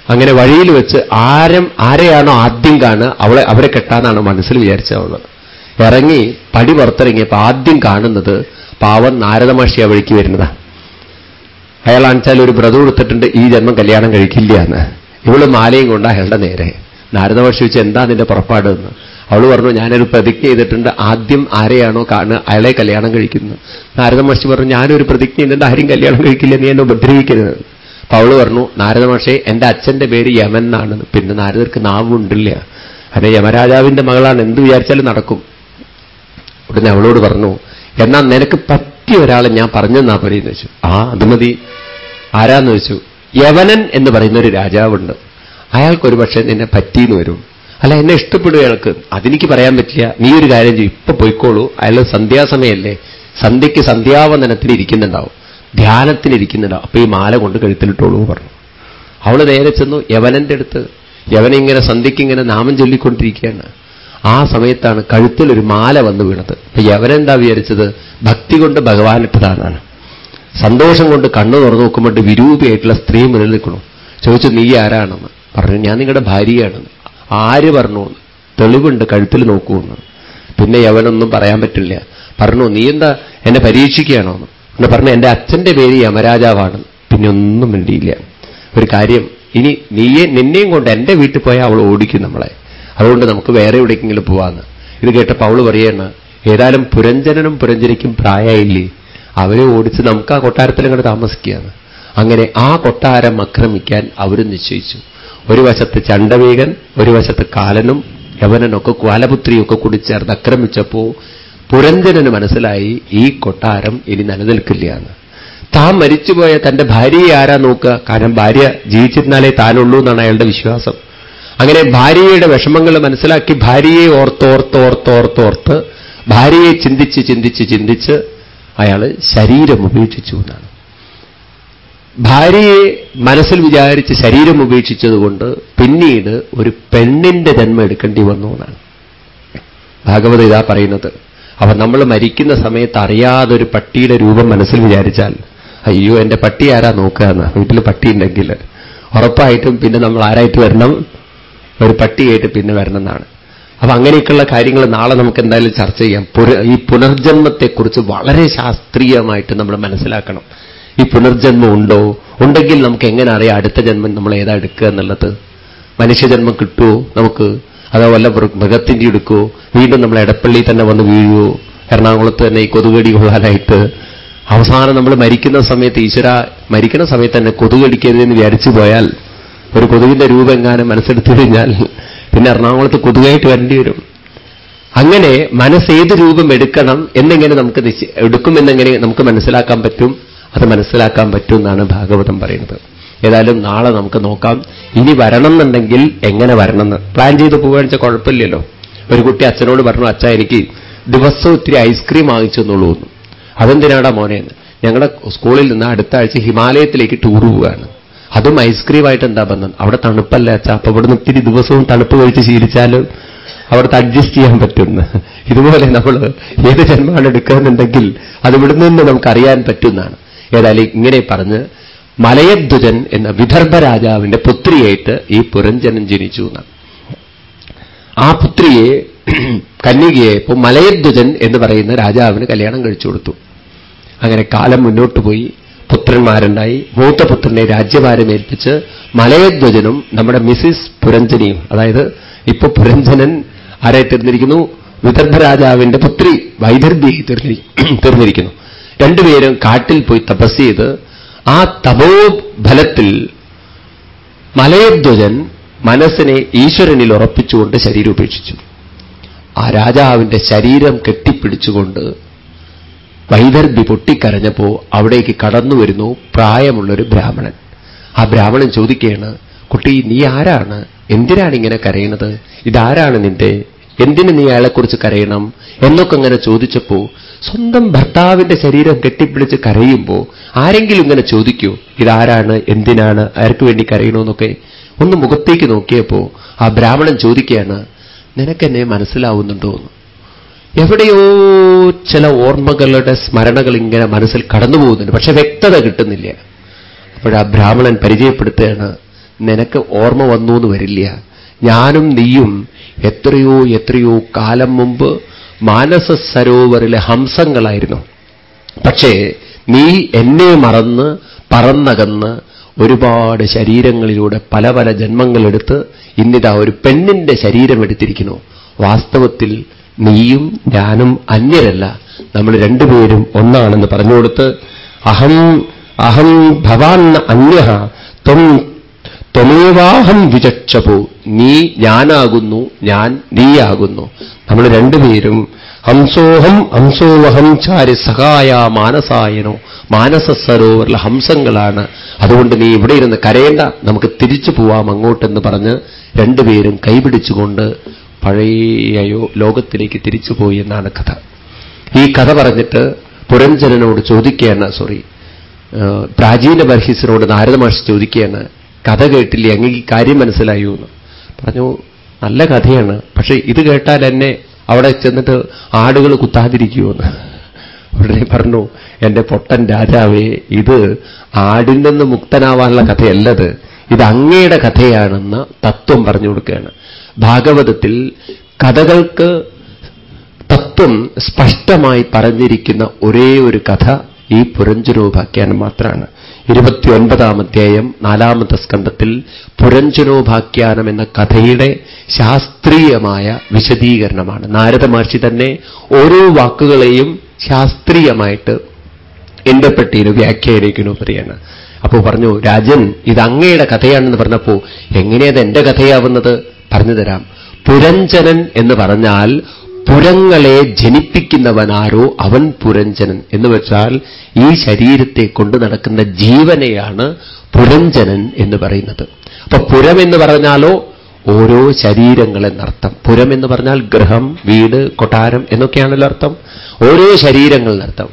അങ്ങനെ വഴിയിൽ വെച്ച് ആരം ആരെയാണോ ആദ്യം കാണുക അവളെ അവരെ കെട്ടാന്നാണ് മനസ്സിൽ വിചാരിച്ച അവൾ. ഇറങ്ങി പടി പുറത്തിറങ്ങിയപ്പോൾ ആദ്യം കാണുന്നത് പാവൻ നാരദമഹർഷി ആ വഴിക്ക് വരുന്നതാ. അയാളാണിച്ചാൽ ഒരു വ്രതം കൊടുത്തിട്ടുണ്ട് ഈ ജന്മം കല്യാണം കഴിക്കില്ല എന്ന്. ഇവൾ മാലയും കൊണ്ട് അയാളുടെ നേരെ. നാരദമാഷി വെച്ച് എന്താ നിന്റെ പുറപ്പാട്? എന്ന്. അവൾ പറഞ്ഞു ഞാനൊരു പ്രതിജ്ഞ ചെയ്തിട്ടുണ്ട്. ആദ്യം ആരെയാണോ കാണുക അയാളെ കല്യാണം കഴിക്കുന്നു നാരദമഹർഷി പറഞ്ഞു ഞാനൊരു പ്രതിജ്ഞ ചെയ്തിട്ട് ആരും കല്യാണം കഴിക്കില്ല. നീ എന്നെ ഉപദ്രവിക്കരുത്. അപ്പൊ അവൾ പറഞ്ഞു നാരദമഹർഷി എന്റെ അച്ഛന്റെ പേര് യമൻ എന്നാണ്. പിന്നെ നാരദർക്ക് നാവുണ്ടില്ല. അതെ യമരാജാവിന്റെ മകളാണ്. എന്ത് വിചാരിച്ചാലും നടക്കും. ഉടനെ അവളോട് പറഞ്ഞു എന്നാൽ നിനക്ക് പറ്റിയ ഒരാളെ ഞാൻ പറഞ്ഞെന്നാ പറയുന്നു വെച്ചു ആ അത് മതി. ആരാന്ന് വെച്ചു യവനൻ എന്ന് പറയുന്ന ഒരു രാജാവുണ്ട്. അയാൾക്കൊരു പക്ഷേ നിന്നെ പറ്റിയെന്ന് വരും. അല്ല എന്നെ ഇഷ്ടപ്പെടുക അയാൾക്ക് അതെനിക്ക് പറയാൻ പറ്റില്ല നീ ഒരു കാര്യം ചെയ്യും. ഇപ്പൊ പോയിക്കോളൂ. അയാൾ സന്ധ്യാസമയല്ലേ? സന്ധ്യയ്ക്ക് സന്ധ്യാവന്ദനത്തിന് ഇരിക്കുന്നുണ്ടാവും. ധ്യാനത്തിന് ഇരിക്കുന്നുണ്ടാവും. അപ്പൊ ഈ മാല കൊണ്ട് കഴുത്തിലിട്ടോളൂ പറഞ്ഞു. അവൾ നേരെ ചെന്നു യവനന്റെ അടുത്ത്. യവനിങ്ങനെ സന്ധ്യയ്ക്ക് ഇങ്ങനെ നാമം ചൊല്ലിക്കൊണ്ടിരിക്കുകയാണ്. ആ സമയത്താണ് കഴുത്തിൽ ഒരു മാല വന്ന് വീണത്. അപ്പൊ യവനെന്താ വിചാരിച്ചത്? ഭക്തി കൊണ്ട് ഭഗവാൻ ഇട്ടതാണ് സന്തോഷം കൊണ്ട് കണ്ണു തുറന്നു നോക്കുമ്പോൾ വിരൂപിയായിട്ടുള്ള സ്ത്രീ മുന്നിൽ നിൽക്കണു ചോദിച്ചു നീ ആരാണെന്ന്? പറഞ്ഞു ഞാൻ നിങ്ങളുടെ ഭാര്യയാണെന്ന്. ആര് പറഞ്ഞു? തെളിവുണ്ട് കഴുത്തിൽ നോക്കൂന്ന് പിന്നെ യവനൊന്നും പറയാൻ പറ്റില്ല. പറഞ്ഞു നീ എന്താ എന്നെ പരീക്ഷിക്കുകയാണോ? എന്ന്. എന്നെ പറഞ്ഞു എന്റെ അച്ഛന്റെ പേര് യമരാജാവാണ്. പിന്നെ ഒന്നും മിണ്ടിയില്ല. ഒരു കാര്യം ഇനി നീയെ നിന്നെയും കൊണ്ട് എന്റെ വീട്ടിൽ പോയാൽ അവൾ ഓടിക്കും നമ്മളെ. അതുകൊണ്ട് നമുക്ക് വേറെ എവിടേക്കെങ്കിലും പോവാന്ന്. ഇത് കേട്ടപ്പോൾ അവൾ പറയാണ് ഏതായാലും പുരഞ്ജനനും പുരഞ്ജനിക്കും പ്രായമായില്ലേ അവരെ ഓടിച്ച് നമുക്ക് ആ കൊട്ടാരത്തിൽ അങ്ങോട്ട് താമസിക്കുകയാണ് അങ്ങനെ ആ കൊട്ടാരം ആക്രമിക്കാൻ അവർ നിശ്ചയിച്ചു. ഒരു വശത്ത് ചണ്ടവീകൻ ഒരു വശത്ത് കാലനും യവനനൊക്കെ കാലപുത്രിയൊക്കെ കൂടി ചേർന്ന് ആക്രമിച്ചപ്പോ പുരന്തനന് മനസ്സിലായി ഈ കൊട്ടാരം ഇനി നിലനിൽക്കില്ല എന്ന്. താൻ മരിച്ചുപോയ തന്റെ ഭാര്യയെ ആരാ നോക്കുക? കാരണം ഭാര്യ ജീവിച്ചിരുന്നാലേ താനുള്ളൂ എന്നാണ് അയാളുടെ വിശ്വാസം. അങ്ങനെ ഭാര്യയുടെ വിഷമങ്ങൾ മനസ്സിലാക്കി ഭാര്യയെ ഓർത്തോർത്തോർത്തോർത്തോർത്ത് ഭാര്യയെ ചിന്തിച്ച് ചിന്തിച്ച് ചിന്തിച്ച് അയാൾ ശരീരം ഉപേക്ഷിച്ചു എന്നാണ്. ഭാര്യയെ മനസ്സിൽ വിചാരിച്ച് ശരീരം ഉപേക്ഷിച്ചതുകൊണ്ട് പിന്നീട് ഒരു പെണ്ണിന്റെ ജന്മം എടുക്കേണ്ടി വന്നു എന്നാണ്. ഭാഗവത ഇതാ പറയുന്നത്. അപ്പൊ നമ്മൾ മരിക്കുന്ന സമയത്ത് അറിയാതെ ഒരു പട്ടിയുടെ രൂപം മനസ്സിൽ വിചാരിച്ചാൽ അയ്യോ എന്റെ പട്ടി ആരാ നോക്കുക എന്ന്? വീട്ടിൽ പട്ടി ഉണ്ടെങ്കിൽ. ഉറപ്പായിട്ടും പിന്നെ നമ്മൾ ആരായിട്ട് വരണം? ഒരു പട്ടിയായിട്ട് പിന്നെ വരണം എന്നാണ്. അപ്പൊ അങ്ങനെയൊക്കെയുള്ള കാര്യങ്ങൾ നാളെ നമുക്ക് എന്തായാലും ചർച്ച ചെയ്യാം. ഈ പുനർജന്മത്തെക്കുറിച്ച് വളരെ ശാസ്ത്രീയമായിട്ട് നമ്മൾ മനസ്സിലാക്കണം. ഈ പുനർജന്മം ഉണ്ടോ? ഉണ്ടെങ്കിൽ നമുക്ക് എങ്ങനെ അറിയാം അടുത്ത ജന്മം നമ്മൾ ഏതാ എടുക്കുക എന്നുള്ളത്? മനുഷ്യജന്മം കിട്ടുമോ നമുക്ക്? അതോ വല്ല മൃഗത്തിന്റെ എടുക്കുമോ വീണ്ടും നമ്മൾ എടപ്പള്ളിയിൽ തന്നെ വന്ന് വീഴുമോ എറണാകുളത്ത് തന്നെ ഈ കൊതുകടി കൊള്ളാനായിട്ട്. അവസാനം നമ്മൾ മരിക്കുന്ന സമയത്ത് ഈശ്വര മരിക്കുന്ന സമയത്ത് തന്നെ കൊതുകടിക്കരുതെന്ന് വിചാരിച്ചു പോയാൽ ഒരു കൊതുകിന്റെ രൂപം എങ്ങാനും മനസ്സെടുത്തു കഴിഞ്ഞാൽ പിന്നെ എറണാകുളത്ത് കൊതുകായിട്ട് വരേണ്ടി വരും. അങ്ങനെ മനസ്സേത് രൂപം എടുക്കണം എന്നെങ്ങനെ നമുക്ക് എടുക്കുമെന്നെങ്ങനെ നമുക്ക് മനസ്സിലാക്കാൻ പറ്റും? അത് മനസ്സിലാക്കാൻ പറ്റുമെന്നാണ് ഭാഗവതം പറയുന്നത്. ഏതായാലും നാളെ നമുക്ക് നോക്കാം. ഇനി വരണം എന്നുണ്ടെങ്കിൽ എങ്ങനെ വരണമെന്ന്. പ്ലാൻ ചെയ്ത് പോവുകയാണെന്ന് കുഴപ്പമില്ലല്ലോ. ഒരു കുട്ടി അച്ഛനോട് പറഞ്ഞു അച്ഛ എനിക്ക് ദിവസം ഒത്തിരി ഐസ്ക്രീം വാങ്ങിച്ചെന്നുള്ളൂ അതെന്തിനാടാ മോനെ? ഞങ്ങളുടെ സ്കൂളിൽ നിന്ന് അടുത്ത ആഴ്ച ഹിമാലയത്തിലേക്ക് ടൂർ പോവുകയാണ്. അതും ഐസ്ക്രീമായിട്ട് എന്താ ബന്ധം? അവിടെ തണുപ്പല്ല അച്ഛാ? അപ്പൊ ഇവിടുന്ന് ഒത്തിരി ദിവസവും തണുപ്പ് കഴിച്ച് ശീലിച്ചാലും അവിടുത്തെ അഡ്ജസ്റ്റ് ചെയ്യാൻ പറ്റുമെന്ന്. ഇതുപോലെ നമ്മൾ ഏത് ജന്മമാണ് എടുക്കുന്നുണ്ടെങ്കിൽ അത് ഇവിടുന്ന് നമുക്ക് നമുക്കറിയാൻ പറ്റുന്നതാണ് ഏതായാലും ഇങ്ങനെ പറഞ്ഞ് മലയധ്വജൻ എന്ന വിദർഭ രാജാവിന്റെ പുത്രിയായിട്ട് ഈ പുരഞ്ജനൻ ജനിച്ചു എന്നാണ്. ആ പുത്രിയെ കന്യകയെ ഇപ്പൊ മലയധ്വജൻ എന്ന് പറയുന്ന രാജാവിന് കല്യാണം കഴിച്ചു കൊടുത്തു. അങ്ങനെ കാലം മുന്നോട്ട് പോയി പുത്രന്മാരുണ്ടായി. മൂത്ത പുത്രനെ രാജ്യഭാരം ഏൽപ്പിച്ച് മലയധ്വജനും നമ്മുടെ മിസിസ് പുരഞ്ജനിയും അതായത് ഇപ്പൊ പുരഞ്ജനൻ ആരായി തീർന്നിരിക്കുന്നു? വിദർഭ രാജാവിന്റെ പുത്രി വൈദർഭ്യായി തീർന്നിരിക്കുന്നു. രണ്ടുപേരും കാട്ടിൽ പോയി തപസ് ചെയ്ത് ആ തപോ ഫലത്തിൽ മലയധ്വജൻ മനസ്സിനെ ഈശ്വരനിൽ ഉറപ്പിച്ചുകൊണ്ട് ശരീരം ഉപേക്ഷിച്ചു ആ രാജാവിന്റെ ശരീരം കെട്ടിപ്പിടിച്ചുകൊണ്ട് വൈദർഭി പൊട്ടിക്കരഞ്ഞപ്പോ അവിടേക്ക് കടന്നു വരുന്നു പ്രായമുള്ളൊരു ബ്രാഹ്മണൻ. ആ ബ്രാഹ്മണൻ ചോദിക്കുകയാണ് കുട്ടി നീ ആരാണ്? എന്തിനാണ് ഇങ്ങനെ കരയുന്നത്? ഇതാരാണ് നിന്റെ? എന്തിന് നീ അയാളെക്കുറിച്ച് കരയണം? എന്നൊക്കെ അങ്ങനെ ചോദിച്ചപ്പോ സ്വന്തം ഭർത്താവിന്റെ ശരീരം കെട്ടിപ്പിടിച്ച് കരയുമ്പോ ആരെങ്കിലും ഇങ്ങനെ ചോദിക്കൂ ഇതാരാണ്? എന്തിനാണ്? ആർക്ക് വേണ്ടി കരയണമെന്നൊക്കെ ഒന്ന് മുഖത്തേക്ക് നോക്കിയപ്പോ ആ ബ്രാഹ്മണൻ ചോദിക്കുകയാണ് നിനക്കെന്നെ മനസ്സിലാവുന്നുണ്ടോ? എന്ന് എവിടെയോ ചില ഓർമ്മകളുടെ സ്മരണകൾ ഇങ്ങനെ മനസ്സിൽ കടന്നു പോകുന്നുണ്ട് പക്ഷെ വ്യക്തത കിട്ടുന്നില്ല. അപ്പോഴാ ബ്രാഹ്മണൻ പരിചയപ്പെടുത്തുകയാണ് നിനക്ക് ഓർമ്മ വന്നു എന്ന് വരില്ല. ഞാനും നീയും എത്രയോ എത്രയോ കാലം മുമ്പ് മാനസ സരോവറിലെ ഹംസങ്ങളായിരുന്നു. പക്ഷേ നീ എന്നെ മറന്ന് പറന്നകന്ന് ഒരുപാട് ശരീരങ്ങളിലൂടെ പല പല ജന്മങ്ങളെടുത്ത് ഇന്നിതാ ഒരു പെണ്ണിന്റെ ശരീരം എടുത്തിരിക്കുന്നു. വാസ്തവത്തിൽ നീയും ഞാനും അന്യരല്ല. നമ്മൾ രണ്ടുപേരും ഒന്നാണെന്ന് പറഞ്ഞുകൊടുത്ത് അഹം അഹം ഭവാൻ അന്യ ത്വം ത്വമേവാഹം വിചക്ഷപു. നീ ഞാനാകുന്നു ഞാൻ നീയാകുന്നു. നമ്മൾ രണ്ടുപേരും ഹംസോഹം ഹംസോവഹം ചാരി സഹായ മാനസായനോ മാനസ സരോവറിലെ ഹംസങ്ങളാണ്. അതുകൊണ്ട് നീ ഇവിടെ ഇരുന്ന് കരയേണ്ട നമുക്ക് തിരിച്ചു പോവാം അങ്ങോട്ടെന്ന് പറഞ്ഞ് രണ്ടുപേരും കൈപിടിച്ചുകൊണ്ട് പഴയയോ ലോകത്തിലേക്ക് തിരിച്ചു പോയി എന്നാണ് കഥ. ഈ കഥ പറഞ്ഞിട്ട് പുരഞ്ജനനോട് ചോദിക്കുകയാണ് സോറി പ്രാചീന ബർഹിസിനോട് നാരദമാഷ് ചോദിക്കുകയാണ് കഥ കേട്ടില്ലേ? അങ്ങേക്ക് കാര്യം മനസ്സിലായോ എന്ന്. പറഞ്ഞു നല്ല കഥയാണ്. പക്ഷേ ഇത് കേട്ടാൽ എന്നെ അവിടെ ചെന്നിട്ട് ആടുകൾ കുത്താതിരിക്കുമെന്ന് ഉടനെ പറഞ്ഞു എന്റെ പൊട്ടൻ രാജാവേ ഇത് ആടിൽ നിന്ന് മുക്തനാവാനുള്ള കഥയല്ലത്. ഇത് അങ്ങയുടെ കഥയാണെന്ന തത്വം പറഞ്ഞു കൊടുക്കുകയാണ്. ഭാഗവതത്തിൽ കഥകൾക്ക് തത്വം സ്പഷ്ടമായി പറഞ്ഞിരിക്കുന്ന ഒരേ ഒരു കഥ ഈ പുരഞ്ചുരൂപാഖ്യാനം മാത്രമാണ്. ഇരുപത്തിയൊൻപതാം അധ്യായം നാലാമത്തെ സ്കന്ധത്തിൽ പുരഞ്ജനോപാഖ്യാനം എന്ന കഥയുടെ ശാസ്ത്രീയമായ വിശദീകരണമാണ്. നാരദ മഹർഷി തന്നെ ഓരോ വാക്കുകളെയും ശാസ്ത്രീയമായിട്ട് ഇന്റർപ്രറ്റ് ചെയ്യുന്നു വ്യാഖ്യാനിക്കുന്നു പറയാണ് അപ്പോ പറഞ്ഞു രാജൻ ഇത് അങ്ങയുടെ കഥയാണെന്ന് പറഞ്ഞപ്പോ എങ്ങനെയത് എന്റെ കഥയാവുന്നത്? പറഞ്ഞുതരാം. പുരഞ്ജനൻ എന്ന് പറഞ്ഞാൽ പുരങ്ങളെ ജനിപ്പിക്കുന്നവനാരോ അവൻ പുരഞ്ജനൻ എന്ന് വെച്ചാൽ ഈ ശരീരത്തെ കൊണ്ട് നടക്കുന്ന ജീവനെയാണ് പുരഞ്ജനൻ എന്ന് പറയുന്നത്. അപ്പൊ പുരം എന്ന് പറഞ്ഞാലോ ഓരോ ശരീരങ്ങളെന്നർത്ഥം പുരം എന്ന് പറഞ്ഞാൽ ഗൃഹം വീട് കൊട്ടാരം എന്നൊക്കെയാണല്ലോ അർത്ഥം. ഓരോ ശരീരങ്ങൾ എന്നർത്ഥം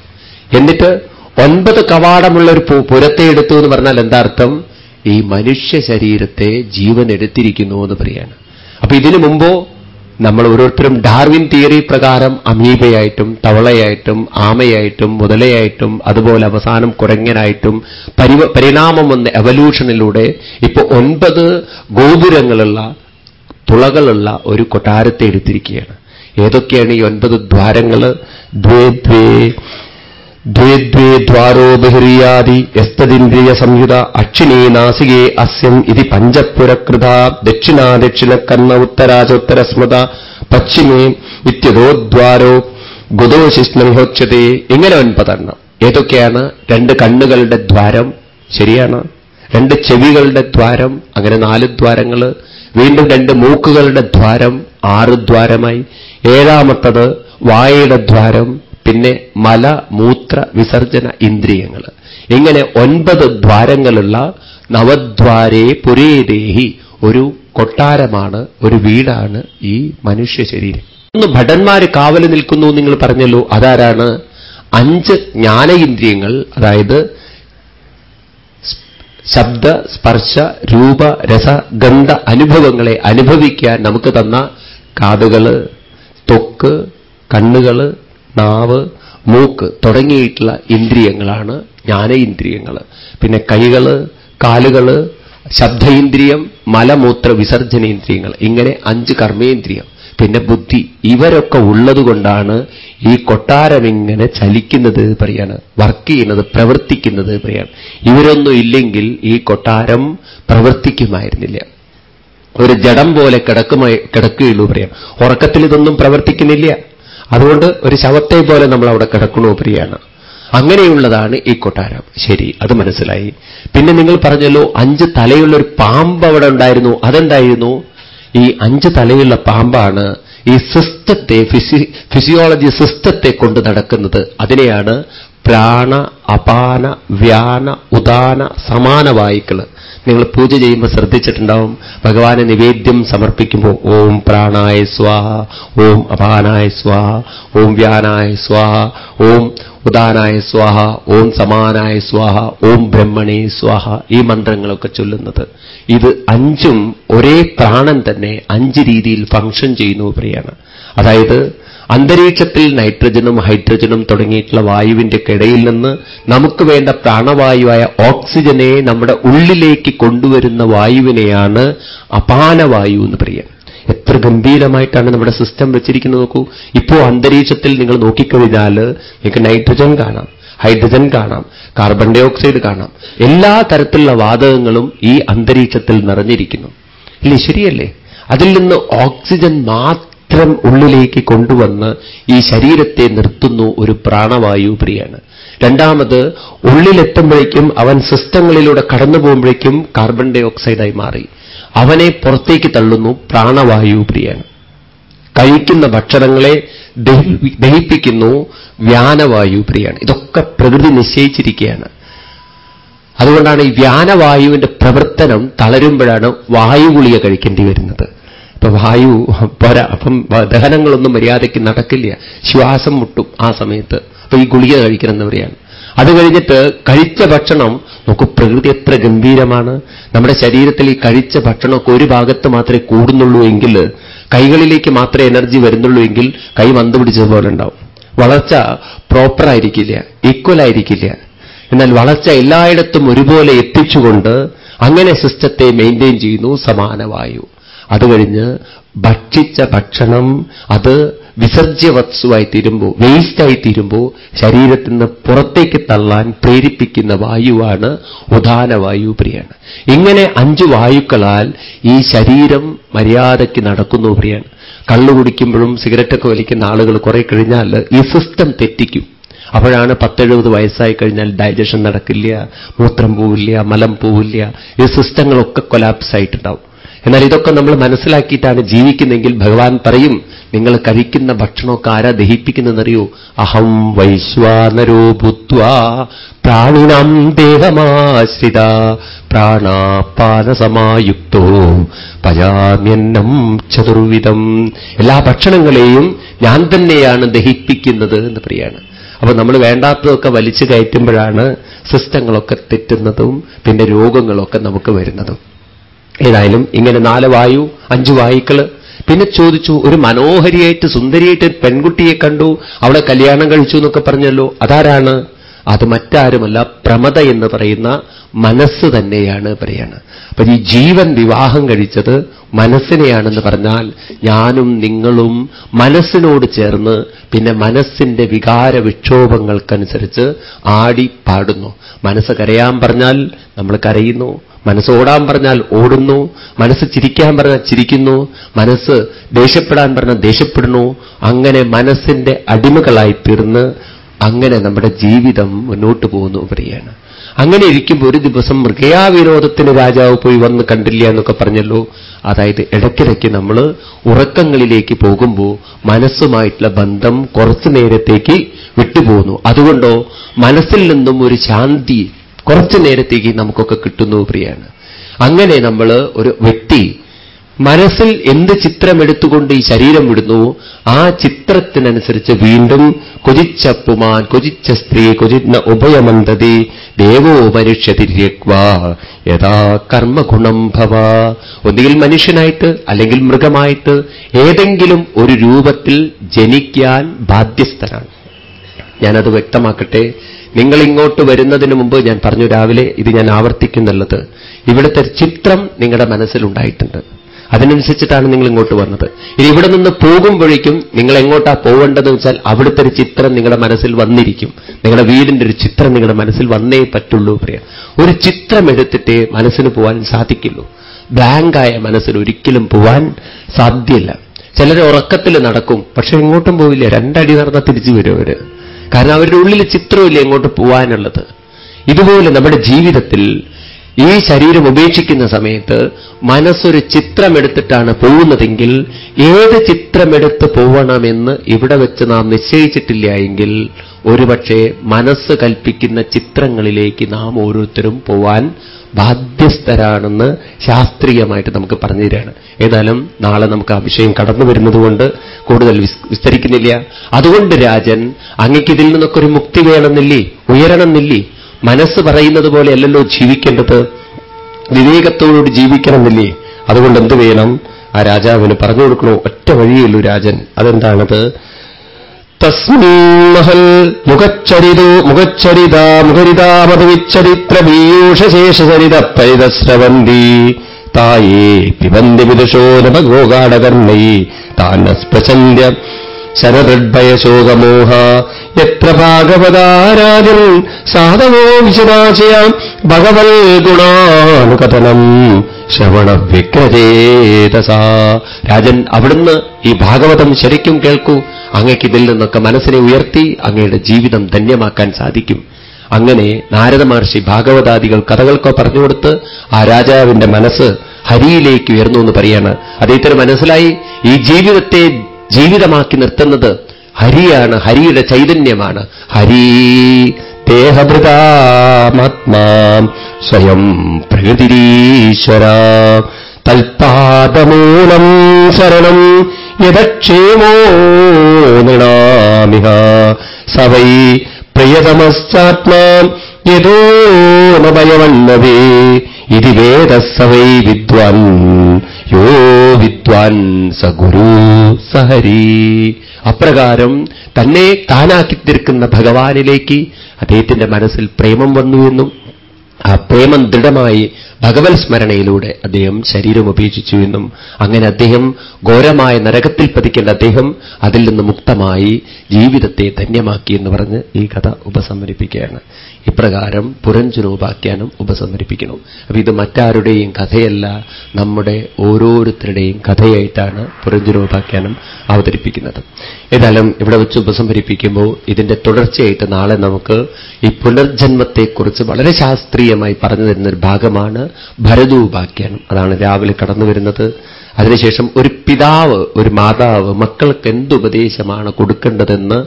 എന്നിട്ട് ഒൻപത് കവാടമുള്ള ഒരു പുരത്തെ എടുത്തു എന്ന് പറഞ്ഞാൽ എന്താ അർത്ഥം? ഈ മനുഷ്യ ശരീരത്തെ ജീവൻ എടുത്തിരിക്കുന്നു എന്ന് പറയാണ്. അപ്പൊ ഇതിനു മുമ്പോ നമ്മൾ ഓരോരുത്തരും ഡാർവിൻ തിയറി പ്രകാരം അമീബയായിട്ടും തവളയായിട്ടും ആമയായിട്ടും മുതലയായിട്ടും അതുപോലെ അവസാനം കുരങ്ങനായിട്ടും പരിവ പരിണാമം വന്ന എവല്യൂഷനിലൂടെ ഇപ്പൊ ഒൻപത് ഗോപുരങ്ങളുള്ള തുളകളുള്ള ഒരു കൊട്ടാരത്തെ എടുത്തിരിക്കുകയാണ്. ഏതൊക്കെയാണ് ഈ ഒൻപത് ദ്വാരങ്ങൾ ദ്വേ ദ്വേ ദ്വേ ദ്വേ ദ്വാരോ ബഹിരിയാദി യസ്തദിന്ദ്രിയ സംയുത അക്ഷിണീ നാസികേ അസ്യം ഇതി പഞ്ചപുരകൃത ദക്ഷിണാ ദക്ഷിണ കർമ്മ ഉത്തരാചോത്തര സ്മൃത പശ്ചിമേ വിത്യതോദ്വാരോ ഗുദോശിഷ്ണമിഹോച്യതേ ഇങ്ങനെ ഒൻപതെണ്ണം ഏതൊക്കെയാണ്? രണ്ട് കണ്ണുകളുടെ ദ്വാരം ശരിയാണ്. രണ്ട് ചെവികളുടെ ദ്വാരം അങ്ങനെ നാല് ദ്വാരങ്ങൾ വീണ്ടും രണ്ട് മൂക്കുകളുടെ ദ്വാരം ആറ് ദ്വാരമായി. ഏഴാമത്തത് വായയുടെ ദ്വാരം പിന്നെ മല മൂത്ര വിസർജന ഇന്ദ്രിയങ്ങൾ. ഇങ്ങനെ ഒൻപത് ദ്വാരങ്ങളുള്ള നവദ്വാരേ പുരേദേഹി ഒരു കൊട്ടാരമാണ് ഒരു വീടാണ് ഈ മനുഷ്യ ശരീരം. ഒന്ന് ഭടന്മാര് കാവൽ നിൽക്കുന്നു നിങ്ങൾ പറഞ്ഞല്ലോ അതാരാണ്? അഞ്ച് ജ്ഞാനേന്ദ്രിയങ്ങൾ അതായത് ശബ്ദ സ്പർശ രൂപ രസ ഗന്ധ അനുഭവങ്ങളെ അനുഭവിക്കാൻ നമുക്ക് തന്ന കാതുകൾ തൊക്ക് കണ്ണുകൾ നാവ് മൂക്ക് തുടങ്ങിയിട്ടുള്ള ഇന്ദ്രിയങ്ങളാണ് ജ്ഞാനേന്ദ്രിയങ്ങൾ. പിന്നെ കൈകൾ കാലുകൾ ശബ്ദേന്ദ്രിയം മലമൂത്ര വിസർജനേന്ദ്രിയങ്ങൾ. ഇങ്ങനെ അഞ്ച് കർമ്മേന്ദ്രിയം. പിന്നെ ബുദ്ധി. ഇവരൊക്കെ ഉള്ളതുകൊണ്ടാണ് ഈ കൊട്ടാരം ഇങ്ങനെ ചലിക്കുന്നത് പറയാണ്. വർക്ക് ചെയ്യുന്നത് പ്രവർത്തിക്കുന്നത് പറയാണ്. ഇവരൊന്നും ഇല്ലെങ്കിൽ ഈ കൊട്ടാരം പ്രവർത്തിക്കുമായിരുന്നില്ല. ഒരു ജഡം പോലെ കിടക്കുമായി കിടക്കുകയുള്ളൂ പറയാം ഉറക്കത്തിൽ ഇതൊന്നും പ്രവർത്തിക്കുന്നില്ല. അതുകൊണ്ട് ഒരു ശവത്തെ പോലെ നമ്മൾ അവിടെ കിടക്കണോ പ്രിയാണ് അങ്ങനെയുള്ളതാണ് ഈ കൊട്ടാരം. ശരി അത് മനസ്സിലായി. പിന്നെ നിങ്ങൾ പറഞ്ഞല്ലോ അഞ്ച് തലയുള്ള ഒരു പാമ്പ് അവിടെ ഉണ്ടായിരുന്നു. അതെന്തായിരുന്നു? ഈ അഞ്ച് തലയുള്ള പാമ്പാണ് ഈ സിസ്റ്റത്തെ ഫിസി ഫിസിയോളജി സിസ്റ്റത്തെ കൊണ്ട് നടക്കുന്നത്. അതിനെയാണ് പ്രാണ അപാന വ്യാന ഉദാന സമാന വായുക്കൾ നിങ്ങൾ പൂജ ചെയ്യുമ്പോൾ ശ്രദ്ധിച്ചിട്ടുണ്ടാവും. ഭഗവാന് നിവേദ്യം സമർപ്പിക്കുമ്പോൾ ഓം പ്രാണായ സ്വാഹ ഓം അപാനായ സ്വാഹ ഓം വ്യാനായ സ്വാഹ ഓം ഉദാനായ സ്വാഹ ഓം സമാനായ സ്വാഹ ഓം ബ്രഹ്മണേ സ്വാഹ ഈ മന്ത്രങ്ങളൊക്കെ ചൊല്ലുന്നത്. ഇത് അഞ്ചും ഒരേ പ്രാണൻ തന്നെ അഞ്ച് രീതിയിൽ ഫംഗ്ഷൻ ചെയ്യുന്നു പറയാണ് അതായത് അന്തരീക്ഷത്തിൽ നൈട്രജനും ഹൈഡ്രജനും തുടങ്ങിയിട്ടുള്ള വായുവിന്റെ കിടയിൽ നിന്ന് നമുക്ക് വേണ്ട പ്രാണവായുവായ ഓക്സിജനെ നമ്മുടെ ഉള്ളിലേക്ക് കൊണ്ടുവരുന്ന വായുവിനെയാണ് അപാനവായു എന്ന് പറയാം. എത്ര ഗംഭീരമായിട്ടാണ് നമ്മുടെ സിസ്റ്റം വെച്ചിരിക്കുന്നത് നോക്കൂ. ഇപ്പോ അന്തരീക്ഷത്തിൽ നിങ്ങൾ നോക്കിക്കഴിഞ്ഞാൽ നിങ്ങൾക്ക് നൈട്രജൻ കാണാം ഹൈഡ്രജൻ കാണാം കാർബൺ ഡൈ ഓക്സൈഡ് കാണാം. എല്ലാ തരത്തിലുള്ള വാതകങ്ങളും ഈ അന്തരീക്ഷത്തിൽ നിറഞ്ഞിരിക്കുന്നു. ഇല്ലേ? ശരിയല്ലേ? അതിൽ നിന്ന് ഓക്സിജൻ മാത്രം ഉള്ളിലേക്ക് കൊണ്ടുവന്ന് ഈ ശരീരത്തെ നിർത്തുന്നു ഒരു പ്രാണവായു പ്രിയാണ്. രണ്ടാമത് ഉള്ളിലെത്തുമ്പോഴേക്കും അവൻ സിസ്റ്റങ്ങളിലൂടെ കടന്നു പോകുമ്പോഴേക്കും കാർബൺ ഡൈ ഓക്സൈഡായി മാറി. അവനെ പുറത്തേക്ക് തള്ളുന്നു പ്രാണവായു പ്രിയാണ് കഴിക്കുന്ന ഭക്ഷണങ്ങളെ ദഹിപ്പിക്കുന്നു വ്യാനവായു പ്രിയാണ് ഇതൊക്കെ പ്രകൃതി നിശ്ചയിച്ചിരിക്കുകയാണ്. അതുകൊണ്ടാണ് ഈ വ്യാനവായുവിന്റെ പ്രവർത്തനം തളരുമ്പോഴാണ് വായുഗുളിക കഴിക്കേണ്ടി വരുന്നത്. ഇപ്പൊ വായു പോരാ അപ്പം ദഹനങ്ങളൊന്നും മര്യാദയ്ക്ക് നടക്കില്ല. ശ്വാസം മുട്ടും ആ സമയത്ത്. അപ്പൊ ഈ ഗുളിക കഴിക്കണമെന്നവരെയാണ് അത് കഴിഞ്ഞിട്ട് കഴിച്ച ഭക്ഷണം നമുക്ക് പ്രകൃതി എത്ര ഗംഭീരമാണ്. നമ്മുടെ ശരീരത്തിൽ ഈ കഴിച്ച ഭക്ഷണമൊക്കെ ഒരു ഭാഗത്ത് മാത്രമേ കൂടുന്നുള്ളൂ എങ്കിൽ കൈകളിലേക്ക് മാത്രമേ എനർജി വരുന്നുള്ളൂ എങ്കിൽ കൈ വന്ന് പിടിച്ചതുപോലെ ഉണ്ടാവും. വളർച്ച പ്രോപ്പറായിരിക്കില്ല ഈക്വൽ ആയിരിക്കില്ല. എന്നാൽ വളർച്ച എല്ലായിടത്തും ഒരുപോലെ എത്തിച്ചുകൊണ്ട് അങ്ങനെ സിസ്റ്റത്തെ മെയിന്റെയിൻ ചെയ്യുന്നു സമാനവായു. അത് കഴിഞ്ഞ് ഭക്ഷിച്ച ഭക്ഷണം അത് വിസർജ്യവത്സുവായി തീരുമ്പോൾ വേസ്റ്റായി തീരുമ്പോൾ ശരീരത്തിൽ നിന്ന് പുറത്തേക്ക് തള്ളാൻ പ്രേരിപ്പിക്കുന്ന വായുവാണ് ഉദാനവായു പ്രിയാണ്. ഇങ്ങനെ അഞ്ചു വായുക്കളാൽ ഈ ശരീരം മര്യാദയ്ക്ക് നടക്കുന്നു പ്രിയാണ്. കള്ളു കുടിക്കുമ്പോഴും സിഗരറ്റൊക്കെ വലിക്കുന്ന ആളുകൾ കുറെ കഴിഞ്ഞാൽ ഈ സിസ്റ്റം തെറ്റിക്കും. അപ്പോഴാണ് പത്തെഴുപത് വയസ്സായി കഴിഞ്ഞാൽ ഡൈജഷൻ നടക്കില്ല മൂത്രം പോവില്ല മലം പോവില്ല ഈ സിസ്റ്റങ്ങളൊക്കെ കൊലാപ്സ് ആയിട്ടുണ്ടാവും. എന്നാൽ ഇതൊക്കെ നമ്മൾ മനസ്സിലാക്കിയിട്ടാണ് ജീവിക്കുന്നെങ്കിൽ ഭഗവാൻ പറയും നിങ്ങൾ കഴിക്കുന്ന ഭക്ഷണമൊക്കെ ആരാ ദഹിപ്പിക്കുന്നതെന്നറിയോ? അഹം വൈശ്വാനരോ ഭൂത്വ പ്രാണിനാം ദേഹമാശ്രിത പ്രാണാപാനസമായുക്തോ പയാമ്യന്നം ചതുർവിധം. എല്ലാ ഭക്ഷണങ്ങളെയും ഞാൻ തന്നെയാണ് ദഹിപ്പിക്കുന്നത് എന്ന് പറയാണ്. അപ്പൊ നമ്മൾ വേണ്ടാത്തതൊക്കെ വലിച്ചു കയറ്റുമ്പോഴാണ് സിസ്റ്റങ്ങളൊക്കെ തെറ്റുന്നതും പിന്നെ രോഗങ്ങളൊക്കെ നമുക്ക് വരുന്നതും. ഏതായാലും ഇങ്ങനെ നാല് വായു അഞ്ചു വായുക്കൾ. പിന്നെ ചോദിച്ചു ഒരു മനോഹരിയായിട്ട് സുന്ദരിയായിട്ട് പെൺകുട്ടിയെ കണ്ടു. അവളെ കല്യാണം കഴിച്ചു എന്നൊക്കെ പറഞ്ഞല്ലോ. അതാരാണ്? അത് മറ്റാരുമല്ല പ്രമത എന്ന് പറയുന്ന മനസ്സ് തന്നെയാണ് പറയാണ്. അപ്പൊ ഈ ജീവൻ വിവാഹം കഴിച്ചത് മനസ്സിനെയാണെന്ന് പറഞ്ഞാൽ ഞാനും നിങ്ങളും മനസ്സിനോട് ചേർന്ന് പിന്നെ മനസ്സിന്റെ വികാര വിക്ഷോഭങ്ങൾക്കനുസരിച്ച് ആടി പാടുന്നു മനസ്സ് കരയാൻ പറഞ്ഞാൽ നമ്മൾ കരയുന്നു. മനസ്സ് ഓടാൻ പറഞ്ഞാൽ ഓടുന്നു മനസ്സ് ചിരിക്കാൻ പറഞ്ഞാൽ ചിരിക്കുന്നു മനസ്സ് ദേഷ്യപ്പെടാൻ പറഞ്ഞാൽ ദേഷ്യപ്പെടുന്നു അങ്ങനെ മനസ്സിന്റെ അടിമകളായി തീർന്ന് അങ്ങനെ നമ്മുടെ ജീവിതം മുന്നോട്ട് പോകുന്നു പറയാണ് അങ്ങനെ ഇരിക്കുമ്പോൾ ഒരു ദിവസം മൃഗയാവിനോദത്തിന് രാജാവ് പോയി വന്ന് കണ്ടില്ല എന്നൊക്കെ പറഞ്ഞല്ലോ. അതായത് ഇടയ്ക്കിടയ്ക്ക് നമ്മൾ ഉറക്കങ്ങളിലേക്ക് പോകുമ്പോൾ മനസ്സുമായിട്ടുള്ള ബന്ധം കുറച്ചു നേരത്തേക്ക് വിട്ടുപോകുന്നു. അതുകൊണ്ടോ മനസ്സിൽ നിന്നും ഒരു ശാന്തി കുറച്ചു നേരത്തേക്ക് നമുക്കൊക്കെ കിട്ടുന്നു പ്രിയാണ്. അങ്ങനെ നമ്മൾ ഒരു വ്യക്തി മനസ്സിൽ എന്ത് ചിത്രമെടുത്തുകൊണ്ട് ഈ ശരീരം വിടുന്നു ആ ചിത്രത്തിനനുസരിച്ച് വീണ്ടും കൊതിച്ച സ്ത്രീ കൊതിന്ന ഉഭയമന്തതി ദേവോ മനുഷ്യതിര്യക്വ യഥാ കർമ്മഗുണം ഭവ. ഒന്നുകിൽ മനുഷ്യനായിട്ട് അല്ലെങ്കിൽ മൃഗമായിട്ട് ഏതെങ്കിലും ഒരു രൂപത്തിൽ ജനിക്കാൻ ബാധ്യസ്ഥനാണ്. ഞാനത് വ്യക്തമാക്കട്ടെ? നിങ്ങൾ ഇങ്ങോട്ട് വരുന്നതിന് മുമ്പ് ഞാൻ പറഞ്ഞു രാവിലെ ഇത് ഞാൻ ആവർത്തിക്കുന്നുള്ളത്. ഇവിടുത്തെ ചിത്രം നിങ്ങളുടെ മനസ്സിലുണ്ടായിട്ടുണ്ട്. അതിനനുസരിച്ചിട്ടാണ് നിങ്ങൾ ഇങ്ങോട്ട് വന്നത്. ഇനി ഇവിടെ നിന്ന് പോകുമ്പോഴേക്കും നിങ്ങൾ എങ്ങോട്ടാ പോകേണ്ടതെന്ന് വെച്ചാൽ അവിടുത്തെ ഒരു ചിത്രം നിങ്ങളുടെ മനസ്സിൽ വന്നിരിക്കും. നിങ്ങളുടെ വീടിന്റെ ഒരു ചിത്രം നിങ്ങളുടെ മനസ്സിൽ വന്നേ പറ്റുള്ളൂ പ്രിയ. ഒരു ചിത്രം എടുത്തിട്ടേ മനസ്സിന് പോകാൻ സാധിക്കുള്ളൂ. ബ്ലാങ്കായ മനസ്സിൽ ഒരിക്കലും പോവാൻ സാധ്യല്ല. ചിലർ ഉറക്കത്തിൽ നടക്കും. പക്ഷെ എങ്ങോട്ടും പോവില്ല. രണ്ടടി നടന്നാൽ തിരിച്ചു വരും അവർ. കാരണം അവരുടെ ഉള്ളിൽ ചിത്രമില്ല എങ്ങോട്ട് പോവാനുള്ളത്? ഇതുപോലെ നമ്മുടെ ജീവിതത്തിൽ ഈ ശരീരം ഉപേക്ഷിക്കുന്ന സമയത്ത് മനസ്സൊരു ചിത്രമെടുത്തിട്ടാണ് പോകുന്നതെങ്കിൽ ഏത് ചിത്രമെടുത്ത് പോവണമെന്ന് ഇവിടെ വെച്ച് നാം നിശ്ചയിച്ചിട്ടില്ല എങ്കിൽ ഒരുപക്ഷെ മനസ്സ് കൽപ്പിക്കുന്ന ചിത്രങ്ങളിലേക്ക് നാം ഓരോരുത്തരും പോവാൻ ബാധ്യസ്ഥരാണെന്ന് ശാസ്ത്രീയമായിട്ട് നമുക്ക് പറഞ്ഞു തരികയാണ്. ഏതായാലും നാളെ നമുക്ക് ആ വിഷയം കടന്നു വരുന്നതുകൊണ്ട് കൂടുതൽ വിസ്തരിക്കുന്നില്ല. അതുകൊണ്ട് രാജൻ അങ്ങക്കിതിൽ നിന്നൊക്കെ ഒരു മുക്തി വേണമെന്നില്ലേ? ഉയരണമെന്നില്ലേ? മനസ്സ് പറയുന്നത് പോലെയല്ലല്ലോ ജീവിക്കേണ്ടത്? വിവേകത്തോടുകൂടി ജീവിക്കണമെന്നില്ലേ? അതുകൊണ്ട് എന്ത് വേണം? ആ രാജാവിന് പറഞ്ഞു കൊടുക്കണോ? ഒറ്റ വഴിയുള്ളൂ രാജൻ. അതെന്താണത്? തസ്മീമഹൽ മുഖച്ചരിതോ മുഖച്ചരിത മുഖരിതാമതവിച്ചരിത്ര പീയൂഷശേഷചരിത പരിതസ്രവന്തി തായേ പിബന്തി വിദുഷോ നമഗോഗാഠകർണൈ താനസ്പശന്യ ശരദൃഡ്ഭയശോകമോഹ. എത്ര ഭാഗവതാരാജിൽ സാധവോ വിശദാശയാം ഭഗവൽ ഗുണാനുകഥനം ശ്രവണവിഗ്രചേതസ രാജൻ അവിടുന്ന് ഈ ഭാഗവതം ശരിക്കും കേൾക്കൂ. അങ്ങയ്ക്ക് ഇതിൽ നിന്നൊക്കെ മനസ്സിനെ ഉയർത്തി അങ്ങയുടെ ജീവിതം ധന്യമാക്കാൻ സാധിക്കും. അങ്ങനെ നാരദ മഹർഷി ഭാഗവതാദികൾ കഥകൾക്കോ പറഞ്ഞുകൊടുത്ത് ആ രാജാവിന്റെ മനസ്സ് ഹരിയിലേക്ക് ഉയർന്നു എന്ന് പറയാണ്. അദ്ദേഹത്തിന് മനസ്സിലായി. ഈ ജീവിതത്തെ ജീവിതമാക്കി നിർത്തുന്നത് ഹരിയാണ് ഹരിയുടെ ചൈതന്യമാണ്. ഹരി ദേഹമൃതാമാത്മാ സ്വയം പ്രകൃതിരീശ്വര. തൽപാദമൂലം ശരണം യഥക്ഷേമോ നൃണാമിഹ. സവൈ പ്രിയതമശ്ചാത്മാ യഥോ നഭയവണ്ണവേ ഇതി വേദസവൈ വിദ്വാൻ യോ വിദ്വാൻ സഗുരു സഹരി. അപ്രകാരം തന്നെ താനാക്കി തീർക്കുന്ന ഭഗവാനിലേക്ക് അദ്ദേഹത്തിന്റെ മനസ്സിൽ പ്രേമം വന്നു എന്നും ആ പ്രേമം ദൃഢമായി ഭഗവത് സ്മരണയിലൂടെ അദ്ദേഹം ശരീരം ഉപേക്ഷിച്ചു എന്നും അങ്ങനെ അദ്ദേഹം ഘോരമായ നരകത്തിൽ പതിക്കേണ്ട അദ്ദേഹം അതിൽ നിന്ന് മുക്തമായി ജീവിതത്തെ ധന്യമാക്കി എന്ന് പറഞ്ഞ് ഈ കഥ ഉപസംഹരിപ്പിക്കുകയാണ് ഇപ്രകാരം പുരഞ്ജനോപാഖ്യാനം ഉപസംഹരിപ്പിക്കണം അപ്പൊ ഇത് മറ്റാരുടെയും കഥയല്ല നമ്മുടെ ഓരോരുത്തരുടെയും കഥയായിട്ടാണ് പുരഞ്ജനോപാഖ്യാനം അവതരിപ്പിക്കുന്നത്. ഏതായാലും ഇവിടെ വെച്ച് ഉപസംഹരിപ്പിക്കുമ്പോൾ ഇതിന്റെ തുടർച്ചയായിട്ട് നാളെ നമുക്ക് ഈ പുനർജന്മത്തെക്കുറിച്ച് വളരെ ശാസ്ത്രീയമായി പറഞ്ഞു തരുന്ന ഒരു ഭാഗമാണ് ഭരതോപാഖ്യാനം. അതാണ് രാവിലെ കടന്നു വരുന്നത്. അതിനുശേഷം ഒരു പിതാവ് ഒരു മാതാവ് മക്കൾക്ക് എന്തുപദേശമാണ് കൊടുക്കേണ്ടതെന്ന്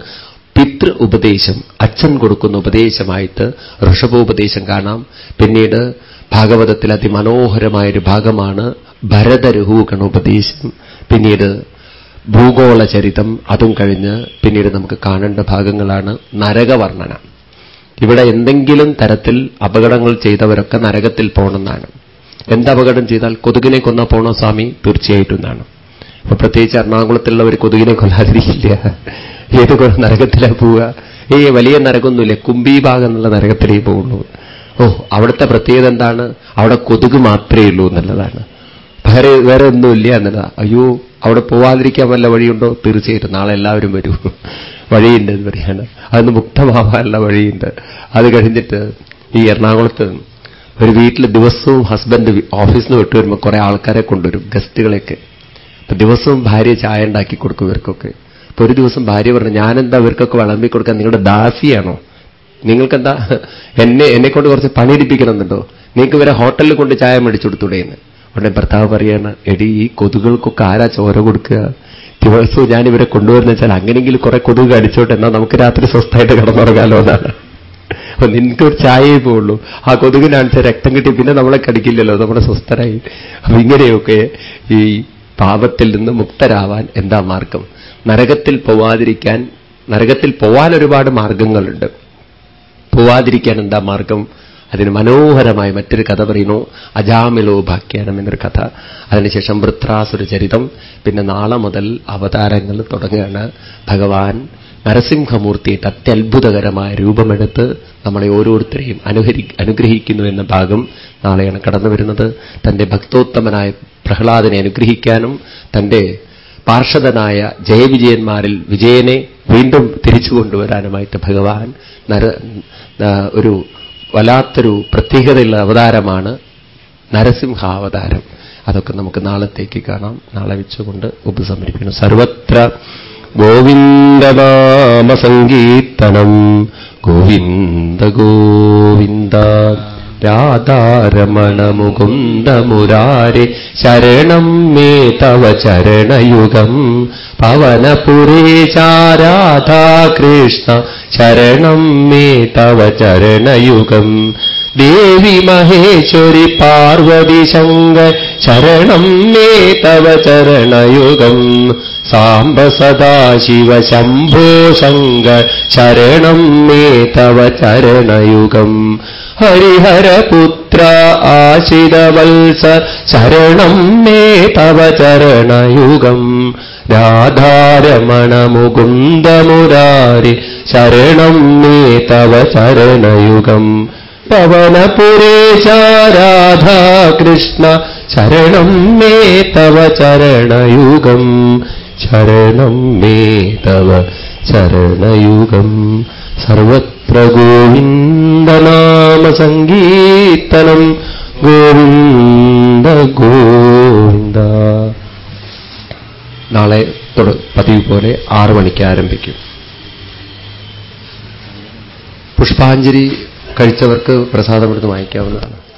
പിതൃ ഉപദേശം അച്ഛൻ കൊടുക്കുന്ന ഉപദേശമായിട്ട് ഋഷഭോപദേശം കാണാം. പിന്നീട് ഭാഗവതത്തിൽ അതിമനോഹരമായൊരു ഭാഗമാണ് ഭരതരഹൂഗണ ഉപദേശം പിന്നീട് ഭൂഗോള ചരിതം അതും കഴിഞ്ഞ് പിന്നീട് നമുക്ക് കാണേണ്ട ഭാഗങ്ങളാണ് നരകവർണന. ഇവിടെ എന്തെങ്കിലും തരത്തിൽ അപകടങ്ങൾ ചെയ്തവരൊക്കെ നരകത്തിൽ പോകണമെന്നാണ്. എന്തപകടം ചെയ്താൽ കൊതുകിനെ കൊന്ന പോണോ സ്വാമി? തീർച്ചയായിട്ടും എന്നാണ്. അപ്പൊ പ്രത്യേകിച്ച് എറണാകുളത്തുള്ളവർ കൊതുകിനെ കൊല്ലാതിരിക്കില്ല. ഏത് നരകത്തിലാ പോവുക? ഏ വലിയ നരകമൊന്നുമില്ല കുംഭീഭാഗം എന്നുള്ള നരകത്തിലേ പോകുള്ളൂ ഓ അവിടുത്തെ പ്രത്യേകത എന്താണ്? അവിടെ കൊതുക് മാത്രമേ ഉള്ളൂ എന്നുള്ളതാണ്. വേറെ വേറെ ഒന്നുമില്ല എന്നുള്ളതാണ് അയ്യോ അവിടെ പോവാതിരിക്കാൻ വല്ല വഴിയുണ്ടോ? തീർച്ചയായിട്ടും. നാളെ എല്ലാവരും വരൂ. വഴിയുണ്ട് എന്ന് പറയാണ്. അതൊന്ന് മുക്തമാവാനുള്ള വഴിയുണ്ട്. അത് കഴിഞ്ഞിട്ട് ഈ എറണാകുളത്ത് ഒരു വീട്ടിൽ ദിവസവും ഹസ്ബൻഡ് ഓഫീസിൽ നിന്ന് വിട്ടു വരുമ്പോൾ കുറെ ആൾക്കാരെ കൊണ്ടുവരും ഗസ്റ്റുകളെയൊക്കെ അപ്പൊ ദിവസവും ഭാര്യ ചായ ഉണ്ടാക്കി കൊടുക്കും ഇവർക്കൊക്കെ. അപ്പൊ ഒരു ദിവസം ഭാര്യ പറഞ്ഞു ഞാനെന്താ ഇവർക്കൊക്കെ വിളമ്പി കൊടുക്കാൻ നിങ്ങളുടെ ദാസിയാണോ? നിങ്ങൾക്കെന്താ എന്നെ എന്നെ കൊണ്ട് കുറച്ച് പണിയെടുപ്പിക്കണമെന്നുണ്ടോ? നിങ്ങൾക്ക് ഇവരെ ഹോട്ടലിൽ കൊണ്ട് ചായ മേടിച്ചു കൊടുത്തൂടെയെന്ന് ഉടനെ ഭർത്താവ് പറയാണ് എടി ഈ കൊതുകൾക്കൊക്കെ ആരാ ചോര കൊടുക്കുക? ദിവസവും ഞാൻ ഇവരെ കൊണ്ടുവരുന്ന വെച്ചാൽ അങ്ങനെയെങ്കിലും കുറെ കൊതുക് അടിച്ചോട്ടെ എന്നാൽ നമുക്ക് രാത്രി സ്വസ്ഥമായിട്ട് കിടന്നുറങ്ങാലോ എന്നാണ്. അപ്പൊ നിനക്ക് ഒരു ചായയേ പോവുള്ളൂ. ആ കൊതുകിനാണിച്ച രക്തം കിട്ടി പിന്നെ നമ്മളെ കടിക്കില്ലല്ലോ നമ്മുടെ സ്വസ്ഥരായി. അപ്പൊ ഇങ്ങനെയൊക്കെ ഈ പാപത്തിൽ നിന്ന് മുക്തരാവാൻ എന്താ മാർഗം? നരകത്തിൽ പോവാതിരിക്കാൻ നരകത്തിൽ പോവാൻ ഒരുപാട് മാർഗങ്ങളുണ്ട്. പോവാതിരിക്കാൻ എന്താ മാർഗം? അതിന് മനോഹരമായി മറ്റൊരു കഥ പറയുന്നു. അജാമിലോ ഭാഗ്യാനം എന്നൊരു കഥ. അതിനുശേഷം വൃത്രാസുര ചരിതം. പിന്നെ നാളെ മുതൽ അവതാരങ്ങൾ തുടങ്ങുകയാണ്. ഭഗവാൻ നരസിംഹമൂർത്തിയിട്ട് അത്യത്ഭുതകരമായ രൂപമെടുത്ത് നമ്മളെ ഓരോരുത്തരെയും അനുഹരി അനുഗ്രഹിക്കുന്നു എന്ന ഭാഗം നാളെയാണ് കടന്നു വരുന്നത്. തന്റെ ഭക്തോത്തമനായ പ്രഹ്ലാദനെ അനുഗ്രഹിക്കാനും തന്റെ പാർഷദനായ ജയവിജയന്മാരിൽ വിജയനെ വീണ്ടും തിരിച്ചു കൊണ്ടുവരാനുമായിട്ട് ഭഗവാൻ നര ഒരു വല്ലാത്തൊരു പ്രത്യേകതയുള്ള അവതാരമാണ് നരസിംഹാവതാരം. അതൊക്കെ നമുക്ക് നാളത്തേക്ക് കാണാം. നാളെ വെച്ചുകൊണ്ട് ഉപസമരിക്കുന്നു സർവത്ര ഗോവിന്ദനാമസങ്കീർത്തനം. ഗോവിന്ദ ഗോവിന്ദ. രാധാരമണമുകുന്ദമുരാരെ ശരണം മേ തവ ചരണയുഗം. പവനപുരേശാരാധാകൃഷ്ണ ശരണം മേ തവ ചരണയുഗം. ദേവി മഹേശ്വരി പാർവതി ശങ്കർ ശരണം മേ തവ ചരണയുഗം. സാംബ സദാശിവ ശംഭോ ശങ്കർ ശരണം മേ തവ ചരണയുഗം. ഹരിഹരപുത്ര ആശിതവത്സ ശരണം മേ തവ ചരണയുഗം. രാധാരമണ മുകുന്ദമുരാരി ശരണം മേ തവ ചരണയുഗം. പവനപുരേശ രാധാകൃഷ്ണ ശരണം മേ തവ ചരണയുഗം. ശരണം മേ തവ ചരണയുഗം. സർവത്ര ഗോവിന്ദനാമസങ്കീർത്തനം ഗോവിന്ദ ഗോവിന്ദ. നാളെ പതിവ് പോലെ ആറു മണിക്ക് ആരംഭിക്കും. പുഷ്പാഞ്ജലി കഴിച്ചവർക്ക് പ്രസാദം എടുത്ത് വാങ്ങിക്കാവുന്നതാണ്.